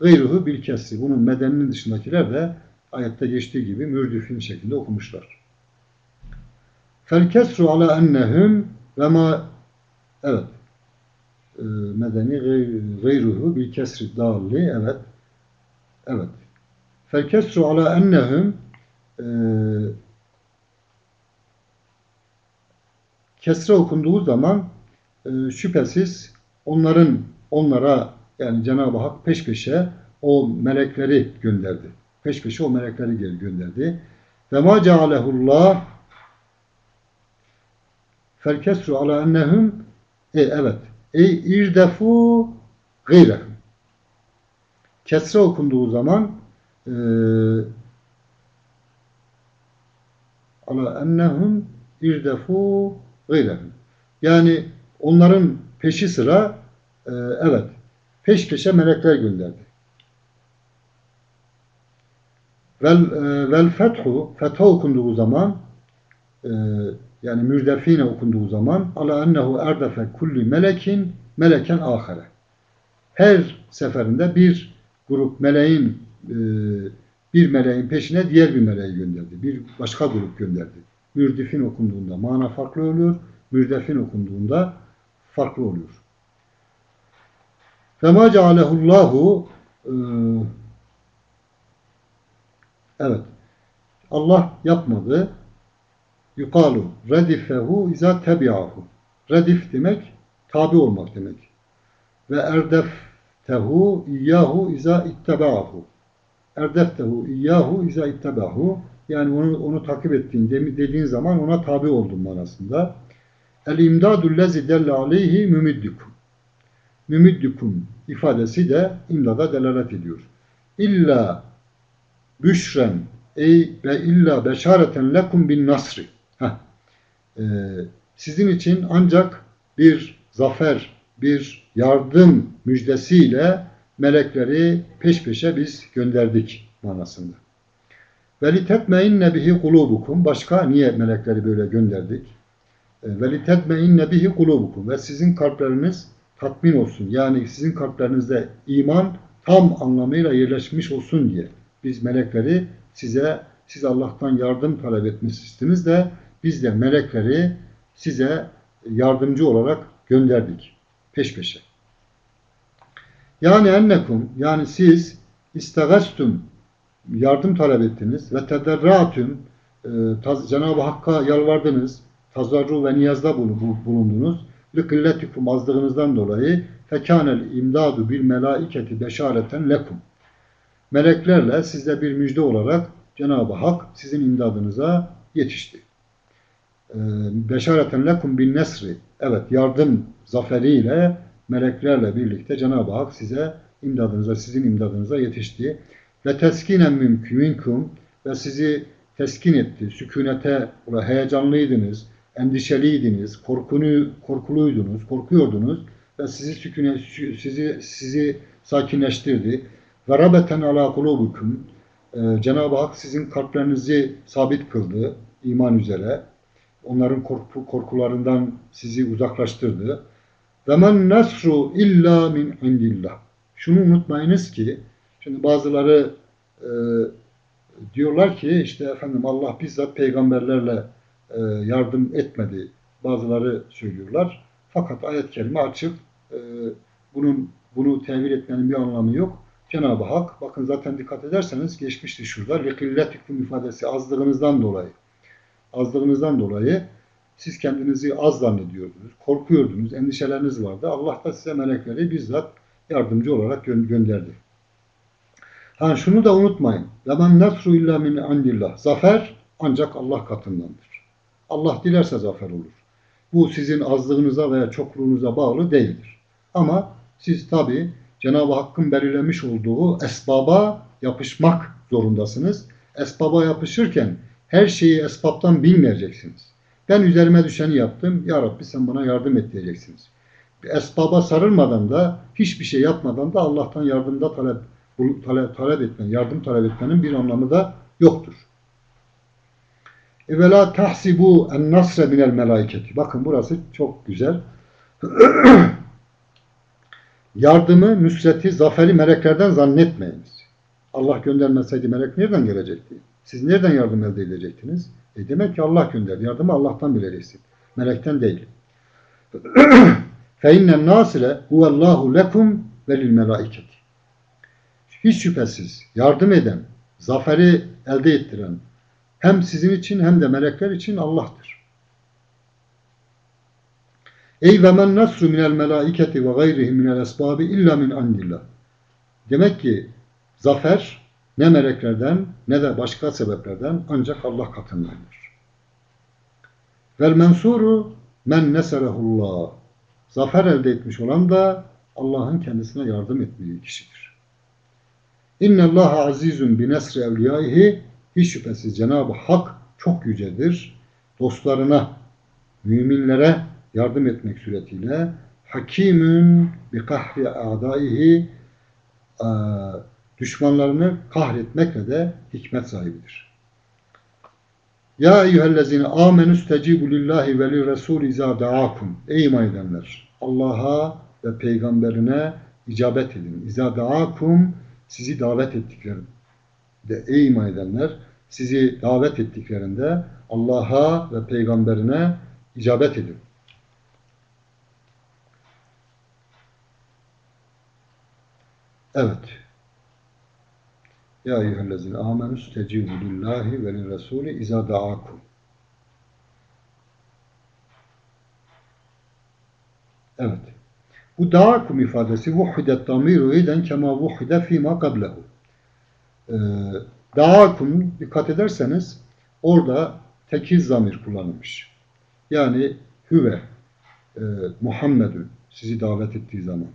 Gayruhu bil kesri. Bunun medeninin dışındakiler de ayette geçtiği gibi mürdifin şeklinde okumuşlar. Fel kesru ala ennehum ve ma evet medeni gayruhu bil kesri dalli evet evet fel kesru ala ennehum e, kesre okunduğu zaman e, şüphesiz onların onlara yani Cenab-ı Hak peş peşe o melekleri gönderdi. Peş peşe o melekleri gönderdi. Ve ma cealehullah fel kesru ala ennehum e, evet. Ey irdefu gayrehum. Kesre okunduğu zaman e, ala ennehum irdefu gayrehum. Yani onların peşi sıra e, evet peş peşe melekler gönderdi. Vel, e, vel fethu fetha okunduğu zaman e, yani mürdefine okunduğu zaman ala ennehu erdefe kulli melekin meleken ahare. Her seferinde bir grup meleğin e, bir meleğin peşine diğer bir meleği gönderdi. Bir başka grup gönderdi. Mürdifin okunduğunda mana farklı oluyor. Mürdefin okunduğunda farklı oluyor. Ma cealehullahu e, Evet. Allah yapmadı. Yukalu redifehu iza tebi'ahu. Redif demek tabi olmak demek. Ve erdeftehu iyyahu iza itteba'ahu. Erdeftehu iyyahu iza itteba'ahu. Yani onu, onu takip ettiğin dediğin zaman ona tabi oldun manasında. El imdadul lezi delle aleyhi mümiddikum. Mümiddikum ifadesi de imdada delalet ediyor. İlla büşren ey ve illa beşareten lekum bin nasri. Ee, sizin için ancak bir zafer, bir yardım müjdesiyle melekleri peş peşe biz gönderdik manasında. Litetmeinne bihi kulubukum. Başka niye melekleri böyle gönderdik? Ee, ve litetmeinne bihi kulubukum. Ve sizin kalpleriniz tatmin olsun. Yani sizin kalplerinizde iman tam anlamıyla yerleşmiş olsun diye biz melekleri size siz Allah'tan yardım talep etmişsiniz de biz de melekleri size yardımcı olarak gönderdik. Peş peşe. Yani ennekum yani siz istegastum yardım talep ettiniz ve tederratüm e, Cenab-ı Hakk'a yalvardınız. Tazarru ve niyazda bulundunuz. Likilletikum azdığınızdan dolayı fekânel imdadu bil melaiketi beşareten lekum meleklerle sizde bir müjde olarak Cenab-ı Hak sizin imdadınıza yetişti. Beşareten lekum bin nesri. Evet yardım zaferiyle meleklerle birlikte Cenab-ı Hak size imdadınıza, sizin imdadınıza yetişti. Ve teskinen mümkünkum ve sizi teskin etti. Sükunete, heyecanlıydınız, endişeliydiniz, korkunu, korkuluydunuz, korkuyordunuz ve sizi sükune, sizi sizi sakinleştirdi. Ve rabeten ala kulubukum. Cenab-ı Hak sizin kalplerinizi sabit kıldı iman üzere Onların korku, korkularından sizi uzaklaştırdı. Ve men nasru illa min indillah. Şunu unutmayınız ki şimdi bazıları e, diyorlar ki işte efendim Allah bizzat peygamberlerle e, yardım etmedi. Bazıları söylüyorlar. Fakat ayet kelime açık. E, bunun bunu tevil etmenin bir anlamı yok. Cenab-ı Hak, bakın zaten dikkat ederseniz geçmişti şurada. لِقِلَّتِكُمْ ifadesi azlığınızdan dolayı. azlığınızdan dolayı siz kendinizi az zannediyordunuz, korkuyordunuz, endişeleriniz vardı. Allah da size melekleri bizzat yardımcı olarak gö gönderdi. Ha şunu da unutmayın. Lemen nasru illa min andillah. Zafer ancak Allah katındandır. Allah dilerse zafer olur. Bu sizin azlığınıza veya çokluğunuza bağlı değildir. Ama siz tabi Cenab-ı Hakk'ın belirlemiş olduğu esbaba yapışmak zorundasınız. Esbaba yapışırken her şeyi esbaptan bilmeyeceksiniz. Ben üzerime düşeni yaptım. Ya Rabbi sen bana yardım et diyeceksiniz. Esbaba sarılmadan da hiçbir şey yapmadan da Allah'tan yardımda talep, talep, talep etmen, yardım talep etmenin bir anlamı da yoktur. Evvela tahsibu en nasre minel melaiketi. Bakın burası çok güzel. [clears throat] Yardımı, nüsreti, zaferi meleklerden zannetmeyiniz. Allah göndermeseydi melek nereden gelecekti? Siz nereden yardım elde edecektiniz? E demek ki Allah gönderdi. Yardımı Allah'tan bileceksin. Melekten değil. فَاِنَّ النَّاسِلَ هُوَ اللّٰهُ لَكُمْ وَلِلْمَلَائِكَةِ Hiç şüphesiz yardım eden, zaferi elde ettiren hem sizin için hem de melekler için Allah'tır. Ey ve men nasru minel melaiketi ve gayrihi minel esbabi illa min andillah. Demek ki zafer ne meleklerden ne de başka sebeplerden ancak Allah katındandır. Vel mensuru men neserehullah. Zafer elde etmiş olan da Allah'ın kendisine yardım ettiği kişidir. İnne Allah azizun bi nesri evliyaihi hiç şüphesiz Cenab-ı Hak çok yücedir. Dostlarına, müminlere yardım etmek suretiyle hakimün bi kahri a'daihi düşmanlarını kahretmekle de hikmet sahibidir. Ya eyyühellezine amenü stecibu lillahi ve li resul izâ da'akum. Ey iman edenler! Allah'a ve peygamberine icabet edin. İzâ da'akum sizi davet ettiklerinde. Ey iman edenler! Sizi davet ettiklerinde Allah'a ve peygamberine icabet edin. Evet. Ya eyyühellezine amenü stecibu lillahi ve li resulü izâ da'akum. Evet. Bu da'akum ifadesi vuhidet damiru eden kema vuhide fîmâ qablehu. Ee, da'akum dikkat ederseniz orada tekil zamir kullanılmış. Yani hüve e, Muhammed'ün sizi davet ettiği zaman.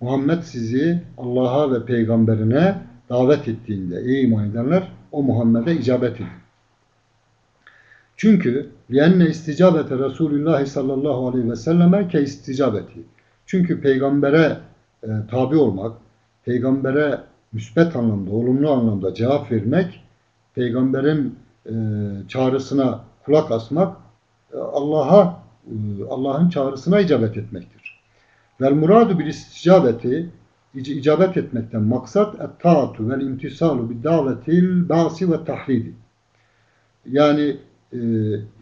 Muhammed sizi Allah'a ve peygamberine davet ettiğinde ey iman edenler o Muhammed'e icabet edin. Çünkü لِيَنَّ isticabete Resulullah sallallahu aleyhi ve selleme ke isticabeti. Çünkü peygambere e, tabi olmak, peygambere müsbet anlamda, olumlu anlamda cevap vermek, peygamberin e, çağrısına kulak asmak, e, Allah'a e, Allah'ın çağrısına icabet etmektir. Vel muradu bil isticabeti icabet etmekten maksat et-taatu vel imtisalu bid davetil basi ve tahridi. Yani e,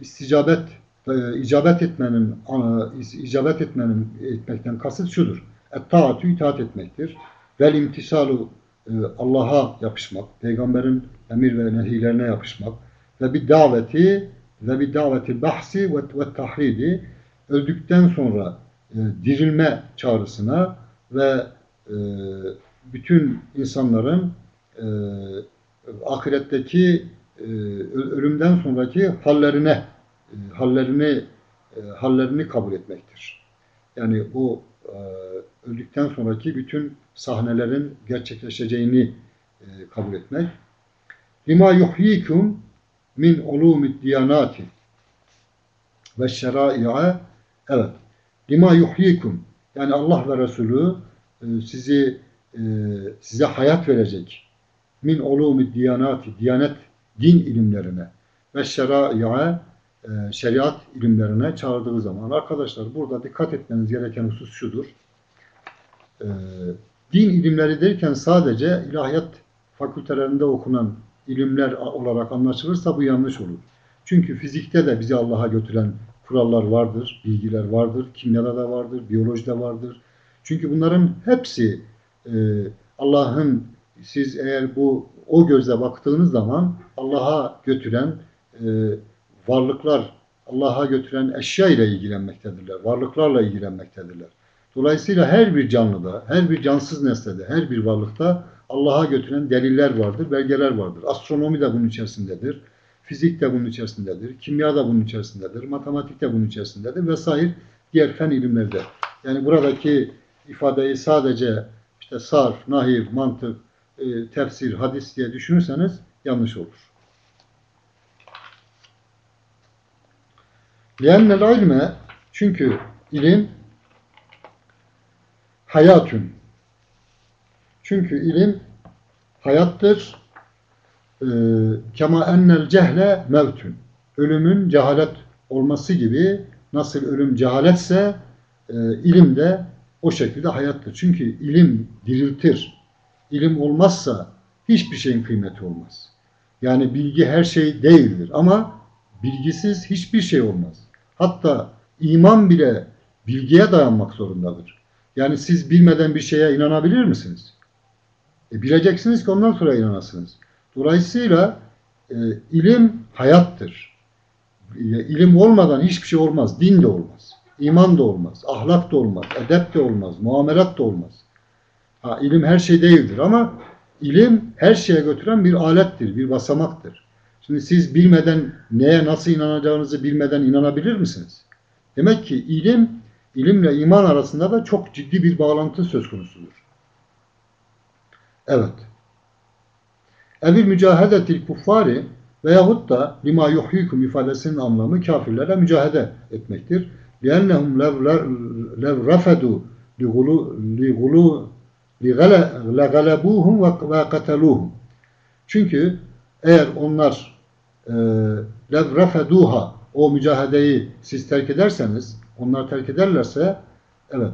isticabet e, icabet etmenin e, icabet etmenin etmekten kasıt şudur. Et-taatu itaat etmektir. Vel imtisalu e, Allah'a yapışmak, peygamberin emir ve nehilerine yapışmak ve bir daveti ve bir daveti bahsi ve, ve tahridi öldükten sonra e, dirilme çağrısına ve e, bütün insanların e, ahiretteki e, ölümden sonraki hallerine e, hallerini hallerini kabul etmektir. Yani o e, öldükten sonraki bütün sahnelerin gerçekleşeceğini kabul etmek. Lima yuhyikum min ulumid diyanati ve şerai'a evet. Lima yuhyikum yani Allah ve Resulü sizi e, size hayat verecek min ulumi diyanati diyanet din ilimlerine ve şerai'a e, şeriat ilimlerine çağırdığı zaman arkadaşlar burada dikkat etmeniz gereken husus şudur. Din ilimleri derken sadece ilahiyat fakültelerinde okunan ilimler olarak anlaşılırsa bu yanlış olur. Çünkü fizikte de bizi Allah'a götüren kurallar vardır, bilgiler vardır, kimyada da vardır, biyolojide vardır, çünkü bunların hepsi e, Allah'ın siz eğer bu o gözle baktığınız zaman Allah'a götüren e, varlıklar, Allah'a götüren eşya ile ilgilenmektedirler. Varlıklarla ilgilenmektedirler. Dolayısıyla her bir canlıda, her bir cansız nesnede, her bir varlıkta Allah'a götüren deliller vardır, belgeler vardır. Astronomi de bunun içerisindedir. Fizik de bunun içerisindedir. Kimya da bunun içerisindedir. Matematik de bunun içerisindedir. Vesaire diğer fen ilimlerde. Yani buradaki ifadeyi sadece işte sarf, nahiv, mantık, e, tefsir, hadis diye düşünürseniz yanlış olur. Liennel ilme çünkü ilim hayatün. Çünkü ilim hayattır. E, kema ennel cehle mevtün. Ölümün cehalet olması gibi nasıl ölüm cehaletse e, ilim de o şekilde hayattır. Çünkü ilim diriltir. İlim olmazsa hiçbir şeyin kıymeti olmaz. Yani bilgi her şey değildir ama bilgisiz hiçbir şey olmaz. Hatta iman bile bilgiye dayanmak zorundadır. Yani siz bilmeden bir şeye inanabilir misiniz? E, bileceksiniz ki ondan sonra inanasınız. Dolayısıyla e, ilim hayattır. E, ilim olmadan hiçbir şey olmaz. Din de olmaz. İman da olmaz, ahlak da olmaz, edep de olmaz, muamelat da olmaz. Ha, ilim her şey değildir ama ilim her şeye götüren bir alettir, bir basamaktır. Şimdi siz bilmeden neye nasıl inanacağınızı bilmeden inanabilir misiniz? Demek ki ilim, ilimle iman arasında da çok ciddi bir bağlantı söz konusudur. Evet. Evil mücahedetil kuffari veyahut da lima yuhyikum ifadesinin anlamı kafirlere mücahede etmektir. لِأَنَّهُمْ لَوْ رَفَدُوا لِغَلَبُوهُمْ وَقَتَلُوهُمْ Çünkü eğer onlar e, lev rafeduha o mücahedeyi siz terk ederseniz, onlar terk ederlerse evet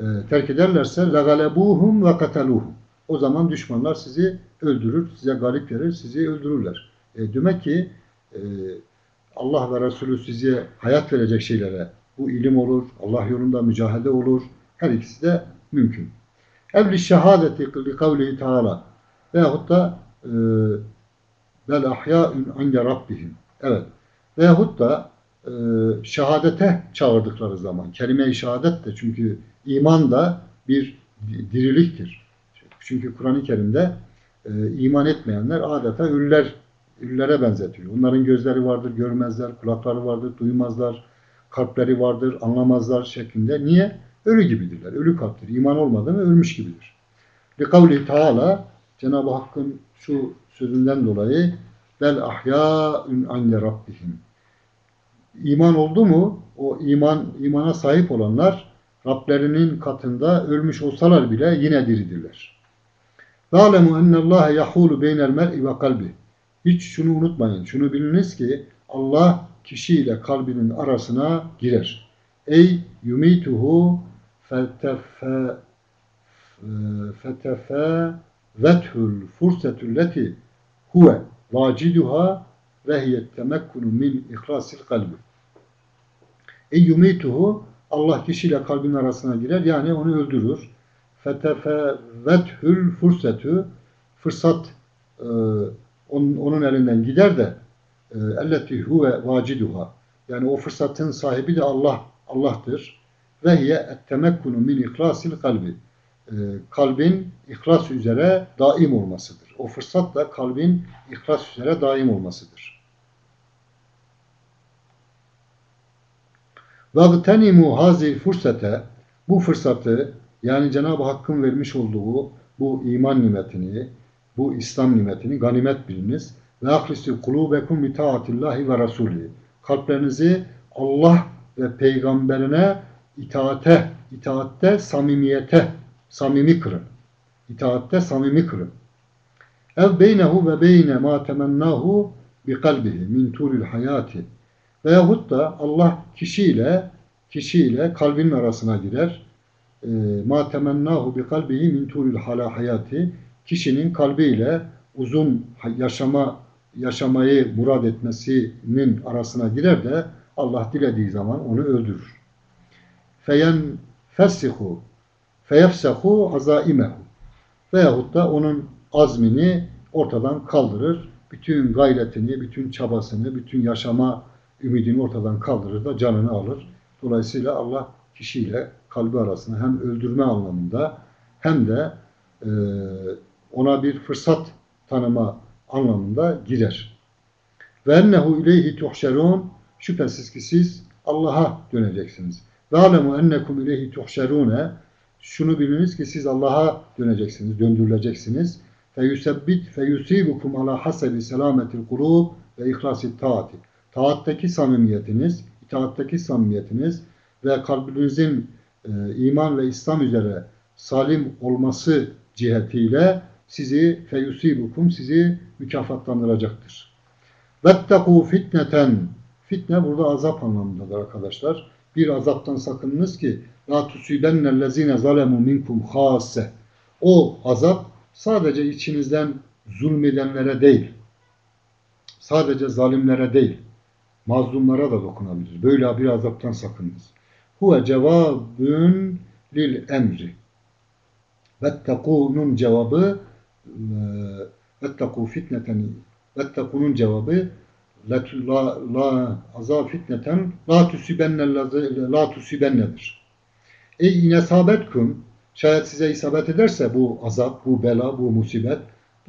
e, terk ederlerse legalebuhum ve kataluhum. O zaman düşmanlar sizi öldürür, size galip gelir, sizi öldürürler. E, demek ki e, Allah ve Resulü size hayat verecek şeylere bu ilim olur, Allah yolunda mücahede olur. Her ikisi de mümkün. Evli şehadeti li kavlihi teala veyahut da e, vel ahya'un ande rabbihim. Evet. Veyahut da e, şehadete çağırdıkları zaman. Kelime-i şehadet de çünkü iman da bir diriliktir. Çünkü Kur'an-ı Kerim'de e, iman etmeyenler adeta ölüler, ölülere benzetiyor. Onların gözleri vardır, görmezler, kulakları vardır, duymazlar, kalpleri vardır, anlamazlar şeklinde. Niye? Ölü gibidirler, ölü kalptir. İman olmadı mı ölmüş gibidir. Ve kavli Teala Cenab-ı Hakk'ın şu sözünden dolayı bel ahya'un ande rabbihim. İman oldu mu o iman imana sahip olanlar Rablerinin katında ölmüş olsalar bile yine diridirler. Zalemu ennallâhe yahulu beynel mer'i ve kalbi. Hiç şunu unutmayın. Şunu biliniz ki Allah kişiyle kalbinin arasına girer. Ey yumituhu fetefe fetefe vethul fursetul leti huve vaciduha ve hiyet temekkunu min ihlasil kalbi. Ey yumituhu Allah kişiyle kalbin arasına girer yani onu öldürür. Fetefevethül fursetü fırsat e, onun, onun elinden gider de elleti huve vaciduha yani o fırsatın sahibi de Allah Allah'tır. Ve hiye ettemekkunu min ihlasil kalbi e, kalbin ihlas üzere daim olmasıdır. O fırsat da kalbin ihlas üzere daim olmasıdır. وَغْتَنِمُوا هَذِي fırsate Bu fırsatı yani Cenab-ı Hakk'ın vermiş olduğu bu iman nimetini, bu İslam nimetini ganimet biliniz. ve ahlisu kulubekum bi ve rasuli. Kalplerinizi Allah ve peygamberine itaate, itaatte samimiyete, samimi kırın. İtaatte samimi kırın. Ev beynehu ve beyne ma temennahu bi kalbihi min tulil hayati. Veyahut da Allah kişiyle kişiyle kalbinin arasına girer. Ma temennahu bi kalbihi min tulil hala hayati. Kişinin kalbiyle uzun yaşama yaşamayı murad etmesinin arasına girer de Allah dilediği zaman onu öldürür. Feyen fessihu feyefsehu azaimehu veyahut da onun azmini ortadan kaldırır. Bütün gayretini, bütün çabasını, bütün yaşama ümidini ortadan kaldırır da canını alır. Dolayısıyla Allah kişiyle kalbi arasında hem öldürme anlamında hem de ona bir fırsat tanıma anlamında girer. Ve ennehu ileyhi tuhşerun şüphesiz ki siz Allah'a döneceksiniz. Ve alemu ennekum ileyhi tuhşerune şunu biliniz ki siz Allah'a döneceksiniz, döndürüleceksiniz. Feyusebbit feyusibukum ala hasebi selametil kulub ve ihlasit taati. Taattaki samimiyetiniz, itaattaki samimiyetiniz ve kalbinizin e, iman ve İslam üzere salim olması cihetiyle sizi feyusibukum sizi mükafatlandıracaktır. Vettekû fitneten fitne burada azap anlamındadır arkadaşlar. Bir azaptan sakınınız ki la tusibennellezine zalemu minkum hasse. O azap sadece içinizden zulmedenlere değil, sadece zalimlere değil, mazlumlara da dokunabilir. Böyle bir azaptan sakınınız. Huve cevabün lil emri. Vettekû'nun cevabı vettekû fitneten vettekû'nun cevabı la, la, la azab fitneten la tusibenne la tusibennedir. Ey inesabetkum Şayet size isabet ederse bu azap, bu bela, bu musibet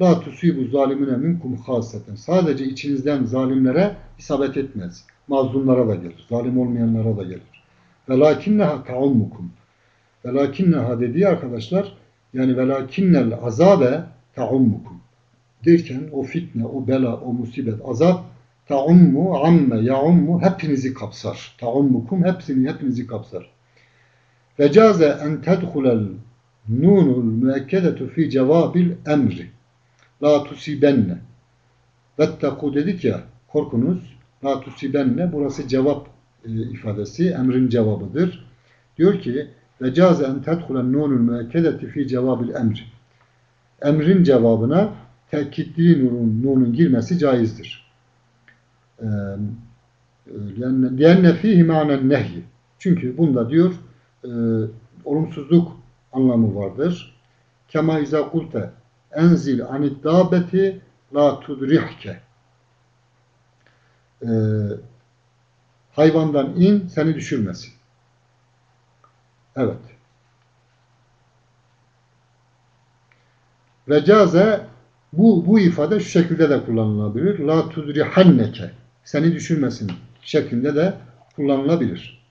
la tusibu zalimine minkum haseten. Sadece içinizden zalimlere isabet etmez. Mazlumlara da gelir. Zalim olmayanlara da gelir. Velakinneha taummukum. Velakinneha dediği arkadaşlar yani velakinnel azabe taummukum. Derken o fitne, o bela, o musibet, azap taummu, amme, yaummu hepinizi kapsar. Taummukum hepsini, hepinizi kapsar. Ve caze en tedhulel nunul müekkedetu fi cevabil emri. La tusibenne. Vetteku dedik ya korkunuz. La tusibenne burası cevap e, ifadesi emrin cevabıdır. Diyor ki ve caze en tedhulen nunul müekkedeti fi cevabil emri. Emrin cevabına tekitli nunun, nunun girmesi caizdir. Lenne fihi manen nehy. Çünkü bunda diyor e, olumsuzluk anlamı vardır. Kema izâ kulte enzil anid dâbeti la tudrihke. Hayvandan in seni düşürmesin. Evet. Vecaze bu, bu ifade şu şekilde de kullanılabilir. La tudrihanneke seni düşürmesin şeklinde de kullanılabilir.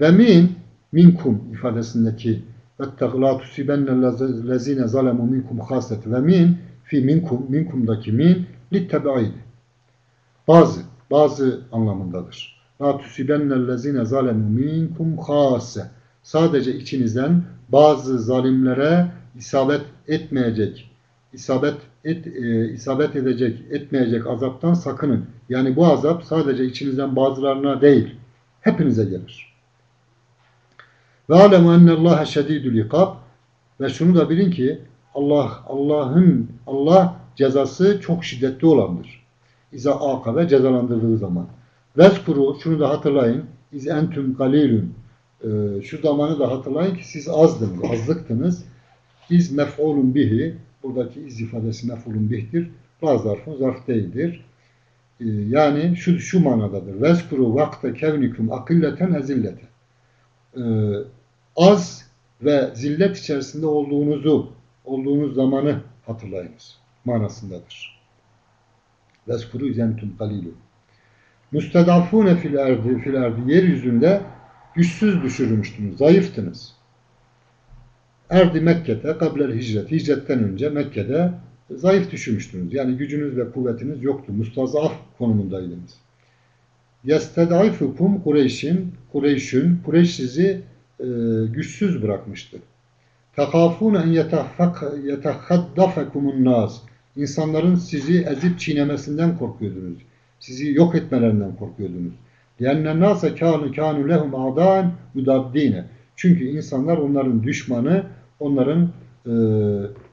Ve min minkum ifadesindeki Vetteg la tusibennellezine zalemu minkum haset ve min fi minkum minkumdaki min littebaid. Bazı bazı anlamındadır. La tusibennellezine zalemu minkum hasse. Sadece içinizden bazı zalimlere isabet etmeyecek, isabet et, e, isabet edecek, etmeyecek azaptan sakının. Yani bu azap sadece içinizden bazılarına değil, hepinize gelir. Ve alemu ennallâhe şedîdül ikab. Ve şunu da bilin ki Allah Allah'ın Allah cezası çok şiddetli olandır. İza akabe cezalandırdığı zaman. Vezkuru şunu da hatırlayın. İz entüm galilun. Ee, şu zamanı da hatırlayın ki siz azdınız, azlıktınız. İz mef'ulun bihi. Buradaki iz ifadesi mef'ulun bihtir. Bazı zarfın zarf değildir. Ee, yani şu, şu manadadır. Vezkuru vakte kevnikum akilleten ezilleten. Ee, az ve zillet içerisinde olduğunuzu, olduğunuz zamanı hatırlayınız manasındadır. Veskuru izentum kalilu. Müstedafune fil erdi, fil erdi yeryüzünde güçsüz düşürülmüştünüz, zayıftınız. Erdi Mekke'de, kablel hicret, hicretten önce Mekke'de zayıf düşürmüştünüz. Yani gücünüz ve kuvvetiniz yoktu. Mustazaf konumundaydınız. Yestedaifukum Kureyş'in, Kureyş'ün, Kureyş sizi e, güçsüz bırakmıştı. Tekafûne en yetehaddafekumun nas. İnsanların sizi ezip çiğnemesinden korkuyordunuz. Sizi yok etmelerinden korkuyordunuz. Lenne nase kânu kânu lehum a'dâen mudaddîne. Çünkü insanlar onların düşmanı, onların e,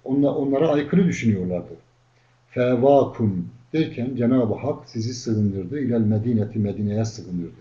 onlara aykırı düşünüyorlardı. Fevakum derken Cenab-ı Hak sizi sığındırdı. İlel medineti Medine'ye sığındırdı.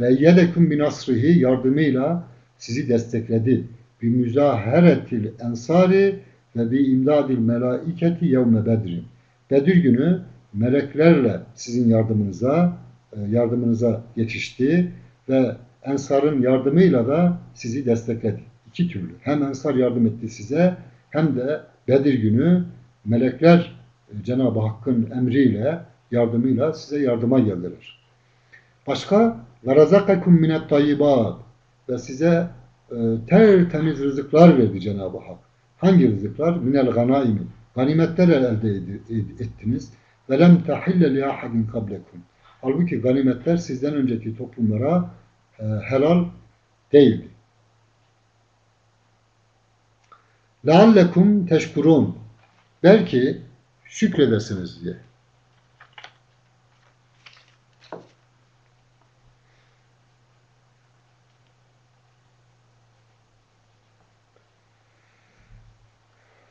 Ve yedekum binasrihi yardımıyla sizi destekledi. Bi müzaheretil ensari ve bi imdadil melaiketi yevme bedrin. Bedir günü meleklerle sizin yardımınıza yardımınıza yetişti ve ensarın yardımıyla da sizi destekledi. İki türlü. Hem ensar yardım etti size hem de Bedir günü melekler e, Cenab-ı Hakk'ın emriyle yardımıyla size yardıma geldiler. Başka razakakum minet tayyibat ve size e, tertemiz rızıklar verdi Cenab-ı Hak. Hangi rızıklar? Minel ganaimi. Ganimetler elde ettiniz. Tahille li ahadin kablekum. Halbuki ganimetler sizden önceki toplumlara e, helal değildi. Leallekum teşkurun. Belki şükredesiniz diye.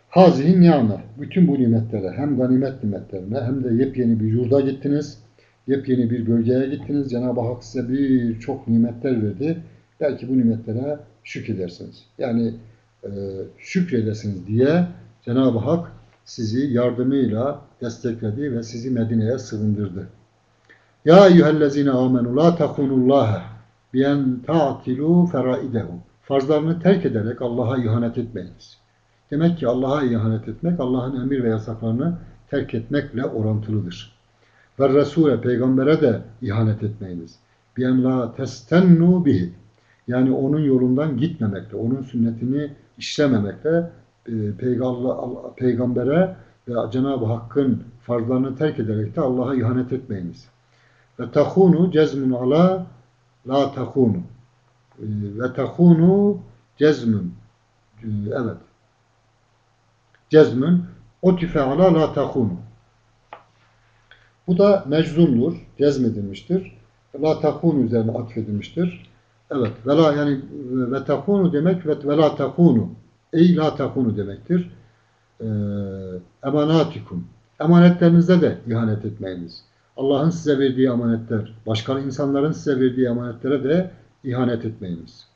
Hazihi niyame. Bütün bu nimetlere hem ganimet nimetlerine hem de yepyeni bir yurda gittiniz. Yepyeni bir bölgeye gittiniz. Cenab-ı Hak size birçok nimetler verdi. Belki bu nimetlere şükredersiniz. Yani e, şükredesiniz diye Cenab-ı Hak sizi yardımıyla destekledi ve sizi Medine'ye sığındırdı. Ya eyyühellezine amenu la takunullaha Biyen ta'tilu feraidehu. Farzlarını terk ederek Allah'a ihanet etmeyiniz. Demek ki Allah'a ihanet etmek, Allah'ın emir ve yasaklarını terk etmekle orantılıdır. Ve Resul'e, peygambere de ihanet etmeyiniz. Biyen la testennu bihi. Yani onun yolundan gitmemekle, onun sünnetini işlememekle e, peygamber- peygambere ve Cenab-ı Hakk'ın farzlarını terk ederek de Allah'a ihanet etmeyiniz. Ve tahunu cezmun ala la tahunu. E, Ve tahunu cezmun. E, Evet. Cezmun otife ala la tahunu. Bu da meczumdur, cezmedilmiştir. La takunu üzerine atfedilmiştir. Evet, vela yani ve takunu demek ve, ve takunu. Ey la takunu demektir. Ee, emanatikum. Emanetlerinize de ihanet etmeyiniz. Allah'ın size verdiği emanetler, başka insanların size verdiği emanetlere de ihanet etmeyiniz.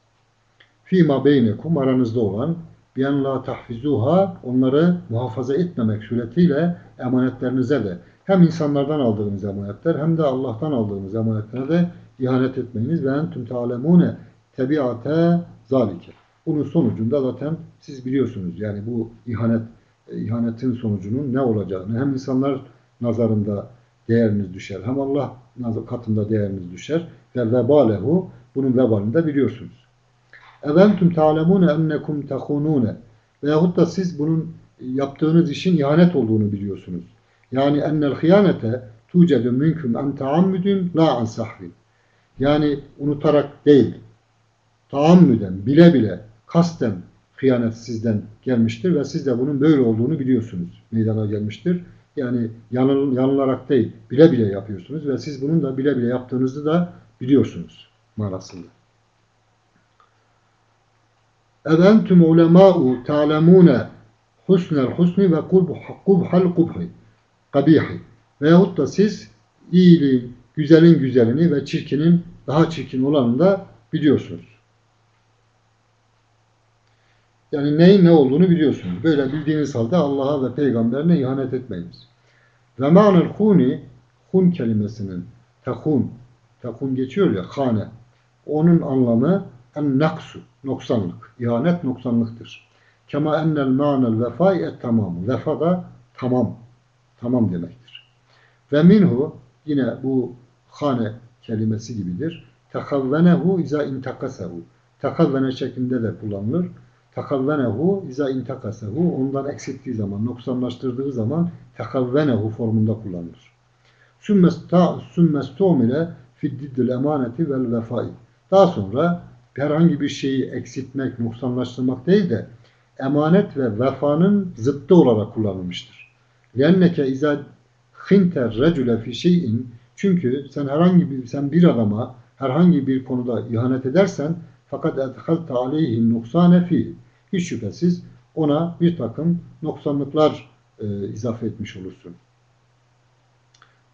Fima beynekum aranızda olan biyen la tahfizuha onları muhafaza etmemek suretiyle emanetlerinize de hem insanlardan aldığınız emanetler hem de Allah'tan aldığınız emanetlere de ihanet etmeyiniz ve entüm ta'lemune tebiate zalike. Bunun sonucunda zaten siz biliyorsunuz yani bu ihanet ihanetin sonucunun ne olacağını hem insanlar nazarında değeriniz düşer hem Allah katında değeriniz düşer ve vebalehu bunun vebalini de biliyorsunuz. Eventum ta'lemune ennekum tehunune veyahut da siz bunun yaptığınız işin ihanet olduğunu biliyorsunuz. Yani ennel hıyanete tucedu minkum en taammüdün la an sahvin. Yani unutarak değil, taammüden, bile bile, kasten hıyanet sizden gelmiştir ve siz de bunun böyle olduğunu biliyorsunuz. Meydana gelmiştir. Yani yanıl, yanılarak değil, bile bile yapıyorsunuz ve siz bunun da bile bile yaptığınızı da biliyorsunuz manasında. Eventum ulemâ'u ta'lemûne husnel husni ve kubhal kubhi kabihi. Veyahut da siz iyiliğin, güzelin güzelini ve çirkinin daha çirkin olanını da biliyorsunuz. Yani neyin ne olduğunu biliyorsunuz. Böyle bildiğiniz halde Allah'a ve peygamberine ihanet etmeyiniz. Ve ma'nel huni, hun kelimesinin tehun, tehun geçiyor ya, hane. Onun anlamı en naksu, noksanlık. İhanet noksanlıktır. Kema ennel ma'nel vefai et tamamu. Vefa da tamam, tamam demektir. Ve minhu, yine bu hane kelimesi gibidir. Tekavvenehu iza intakasehu. Tekavvene şeklinde de kullanılır. Tekavvenehu iza intakasehu. Ondan eksilttiği zaman, noksanlaştırdığı zaman tekavvenehu formunda kullanılır. Sümmestomile fiddiddil emaneti vel vefai. Daha sonra herhangi bir şeyi eksiltmek, noksanlaştırmak değil de emanet ve vefanın zıttı olarak kullanılmıştır. لَنَّكَ اِذَا خِنْتَ الرَّجُلَ fi şeyin Çünkü sen herhangi bir sen bir adama herhangi bir konuda ihanet edersen fakat edhalte aleyhin nuksane fi hiç şüphesiz ona bir takım noksanlıklar e, izafe etmiş olursun.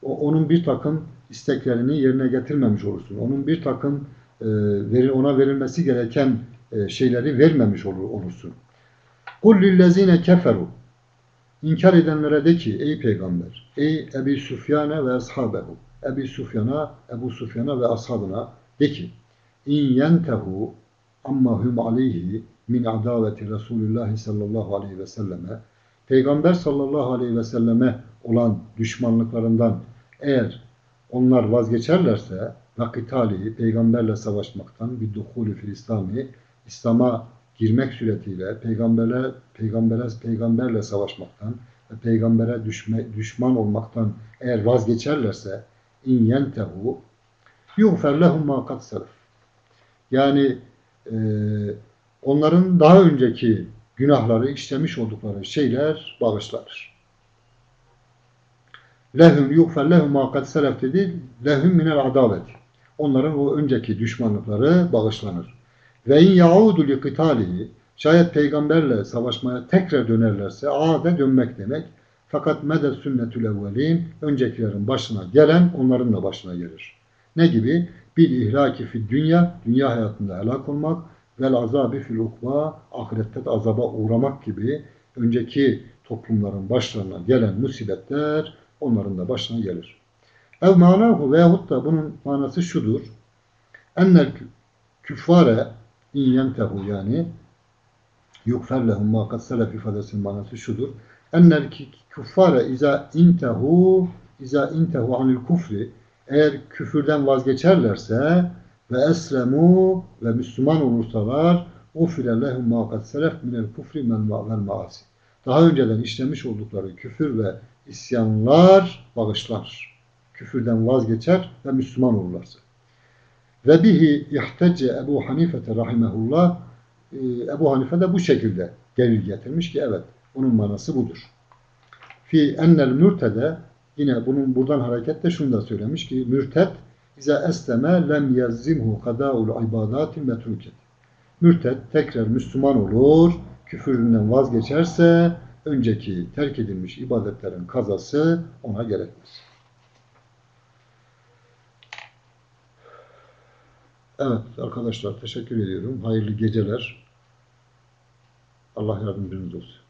O, onun bir takım isteklerini yerine getirmemiş olursun. Onun bir takım e, veri, ona verilmesi gereken e, şeyleri vermemiş olur, olursun. Kul lillezine keferu İnkar edenlere de ki ey peygamber, ey Ebi Süfyan'e ve ashabehu, Ebi Süfyan'a, Ebu Süfyan'a ve ashabına de ki in yentehu amma hum aleyhi min adaveti Resulullah sallallahu aleyhi ve selleme Peygamber sallallahu aleyhi ve selleme olan düşmanlıklarından eğer onlar vazgeçerlerse vakitali peygamberle savaşmaktan bir duhulü fil İslami İslam'a girmek suretiyle peygamberle peygambere peygamberle savaşmaktan ve peygambere düşme, düşman olmaktan eğer vazgeçerlerse in yentehu yughfer lehum ma kad. Yani e, onların daha önceki günahları işlemiş oldukları şeyler bağışlanır. Lehum yughfer lehum ma kad dedi. Lehum minel adavet. Onların o önceki düşmanlıkları bağışlanır. Ve in yaudu li qitalihi şayet peygamberle savaşmaya tekrar dönerlerse ade dönmek demek. Fakat medet sünnetül evvelin öncekilerin başına gelen onların da başına gelir. Ne gibi? Bir ihlaki fid dünya, dünya hayatında helak olmak vel azabi fil ukva, ahirette de azaba uğramak gibi önceki toplumların başlarına gelen musibetler onların da başına gelir. Ev manahu veyahut da bunun manası şudur. Ennel kü- küffare in yentehu yani yukfer lehum ma kad selef ifadesinin manası şudur. Ennel küffare iza intehu iza intehu anil kufri eğer küfürden vazgeçerlerse ve esremu ve Müslüman olursalar ufile lehum ma kad selef minel kufri vel maasi. Daha önceden işlemiş oldukları küfür ve isyanlar bağışlar. Küfürden vazgeçer ve Müslüman olurlarsa. Ve bihi ihtece Ebu Hanifete rahimehullah e, Ebu Hanife de bu şekilde delil getirmiş ki evet onun manası budur. Fi ennel mürtede yine bunun buradan hareketle şunu da söylemiş ki mürted İza esleme lem yazzimhu kadâul ibadâti metruket. Mürted tekrar Müslüman olur, küfüründen vazgeçerse önceki terk edilmiş ibadetlerin kazası ona gerekmez. Evet arkadaşlar teşekkür ediyorum. Hayırlı geceler. Allah yardımcınız olsun.